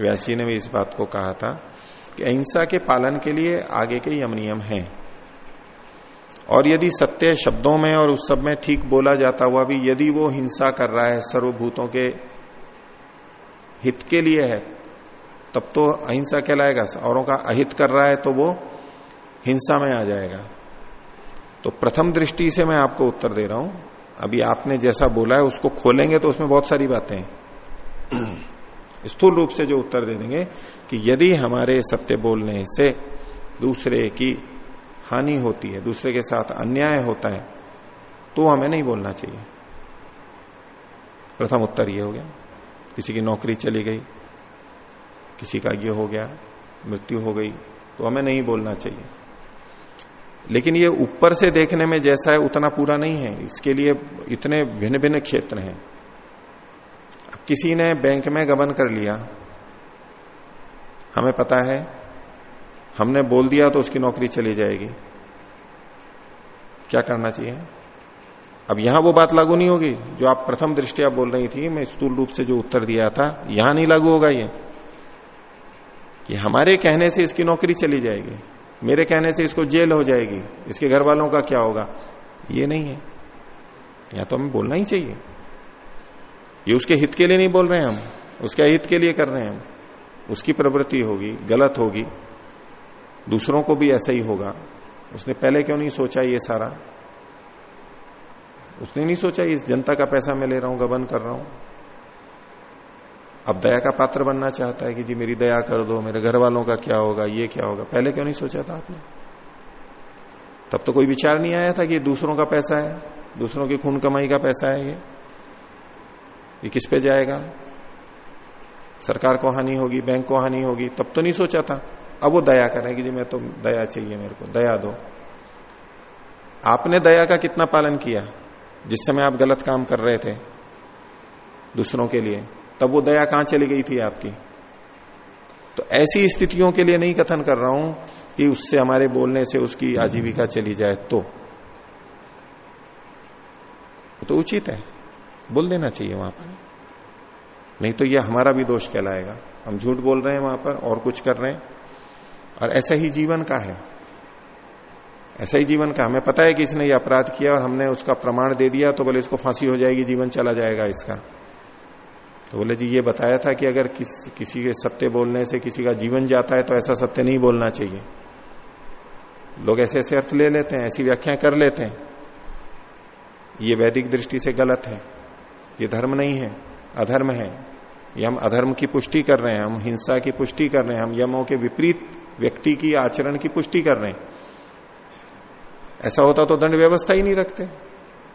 A: व्यास जी ने भी इस बात को कहा था कि अहिंसा के पालन के लिए आगे के यम नियम हैं। और यदि सत्य शब्दों में और उस सब में ठीक बोला जाता हुआ भी यदि वो हिंसा कर रहा है सर्वभूतों के हित के लिए है, तब तो अहिंसा कहलाएगा। औरों का अहित कर रहा है तो वो हिंसा में आ जाएगा। तो प्रथम दृष्टि से मैं आपको उत्तर दे रहा हूँ। अभी आपने जैसा बोला है, उसको खोलेंगे तो उसमें बहुत सारी बातें स्थूल रूप से जो उत्तर दे देंगे कि यदि हमारे सत्य बोलने से दूसरे की हानि होती है, दूसरे के साथ अन्याय होता है तो हमें नहीं बोलना चाहिए। प्रथम उत्तर ये हो गया। किसी की नौकरी चली गई, किसी का ये हो गया, मृत्यु हो गई तो हमें नहीं बोलना चाहिए। लेकिन ये ऊपर से देखने में जैसा है, उतना पूरा नहीं है। इसके लिए इतने भिन्न भिन्न क्षेत्र हैं। किसी ने बैंक में गबन कर लिया, हमें पता है, हमने बोल दिया तो उसकी नौकरी चली जाएगी। क्या करना चाहिए? अब यहाँ वो बात लागू नहीं होगी। जो आप प्रथम दृष्टिया बोल रही थी, मैं स्थूल रूप से जो उत्तर दिया था, यहाँ नहीं लागू होगा ये। कि हमारे कहने से इसकी नौकरी चली जाएगी, मेरे कहने से इसको जेल हो जाएगी, इसके घर वालों का क्या होगा? ये नहीं है। या तो हमें बोलना ही चाहिए। ये उसके हित के लिए नहीं बोल रहे हम। उसके हित के लिए कर रहे हैं हम। उसकी प्रवृत्ति होगी, गलत होगी। दूसरों को भी ऐसा ही होगा। उसने पहले क्यों नहीं सोचा ये सारा? उसने नहीं सोचा, इस जनता का पैसा मैं ले रहा हूँ, गबन कर रहा हूँ। अब दया का पात्र बनना चाहता है कि, जी, मेरी दया कर दो, मेरे घर वालों का क्या होगा, ये क्या होगा? पहले क्यों नहीं सोचा था आपने? तब तो कोई विचार नहीं आया था कि दूसरों का पैसा है, दूसरों की खून कमाई का पैसा है ये। ये किस पे जाएगा? सरकार को हानि होगी, बैंक को हानि होगी, तब तो नहीं सोचा था। अब वो दया कर रहे कि, जी, मैं तो दया चाहिए मेरे को, दया दो। आपने दया का कितना पालन किया? जिस समय आप गलत काम कर रहे थे दूसरों के लिए, तब वो दया कहाँ चली गई थी आपकी? तो ऐसी स्थितियों के लिए नहीं कथन कर रहा हूँ कि उससे, हमारे बोलने से उसकी आजीविका चली जाए तो। तो उचित है। बोल देना चाहिए वहाँ पर। नहीं तो यह हमारा भी दोष कहलाएगा। हम झूठ बोल रहे हैं वहाँ पर और कुछ कर रहे हैं। और ऐसा ही जीवन का है। ऐसा ही जीवन का। हमें पता है कि इसने ये अपराध किया और हमने उसका प्रमाण दे दिया तो बोले इसको फांसी हो जाएगी जीवन चला जाएगा इसका। तो बोले जी ये बताया था कि अगर किस, किसी के सत्य बोलने से किसी का जीवन जाता है तो ऐसा सत्य नहीं बोलना चाहिए। लोग ऐसे ऐसे अर्थ ले लेते हैं ऐसी व्याख्या कर लेते हैं। ये वैदिक दृष्टि से गलत है। ये धर्म नहीं है अधर्म है। ये हम अधर्म की पुष्टि कर रहे हैं हम हिंसा की पुष्टि कर रहे हैं हम यमों के विपरीत व्यक्ति की आचरण की पुष्टि कर रहे हैं। ऐसा होता तो दंड व्यवस्था ही नहीं रखते।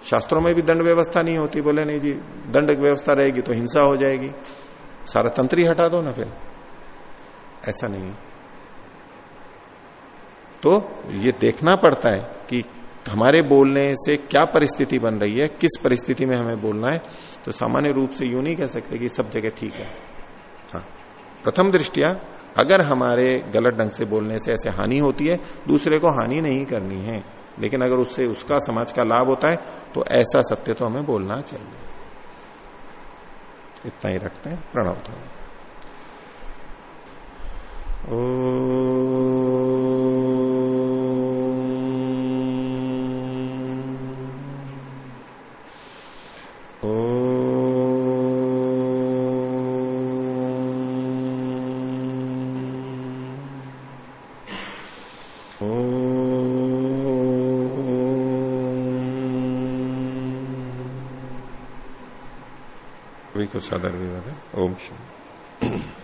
A: शास्त्रों में भी दंड व्यवस्था नहीं होती। बोले, नहीं जी, दंड व्यवस्था रहेगी तो हिंसा हो जाएगी। सारा तंत्र ही हटा दो ना फिर। ऐसा नहीं तो ये देखना पड़ता है कि हमारे बोलने से क्या परिस्थिति बन रही है, किस परिस्थिति में हमें बोलना है। तो सामान्य रूप से यूँ नहीं कह सकते कि सब जगह ठीक है। हाँ प्रथम दृष्टिया, अगर हमारे गलत ढंग से बोलने से ऐसे हानि होती है, दूसरे को हानि नहीं करनी है। लेकिन अगर उससे उसका समाज का लाभ होता है तो ऐसा सत्य तो हमें बोलना चाहिए। इतना ही रखते हैं, प्रणव था। कुछ आदर विवाद ओम शिव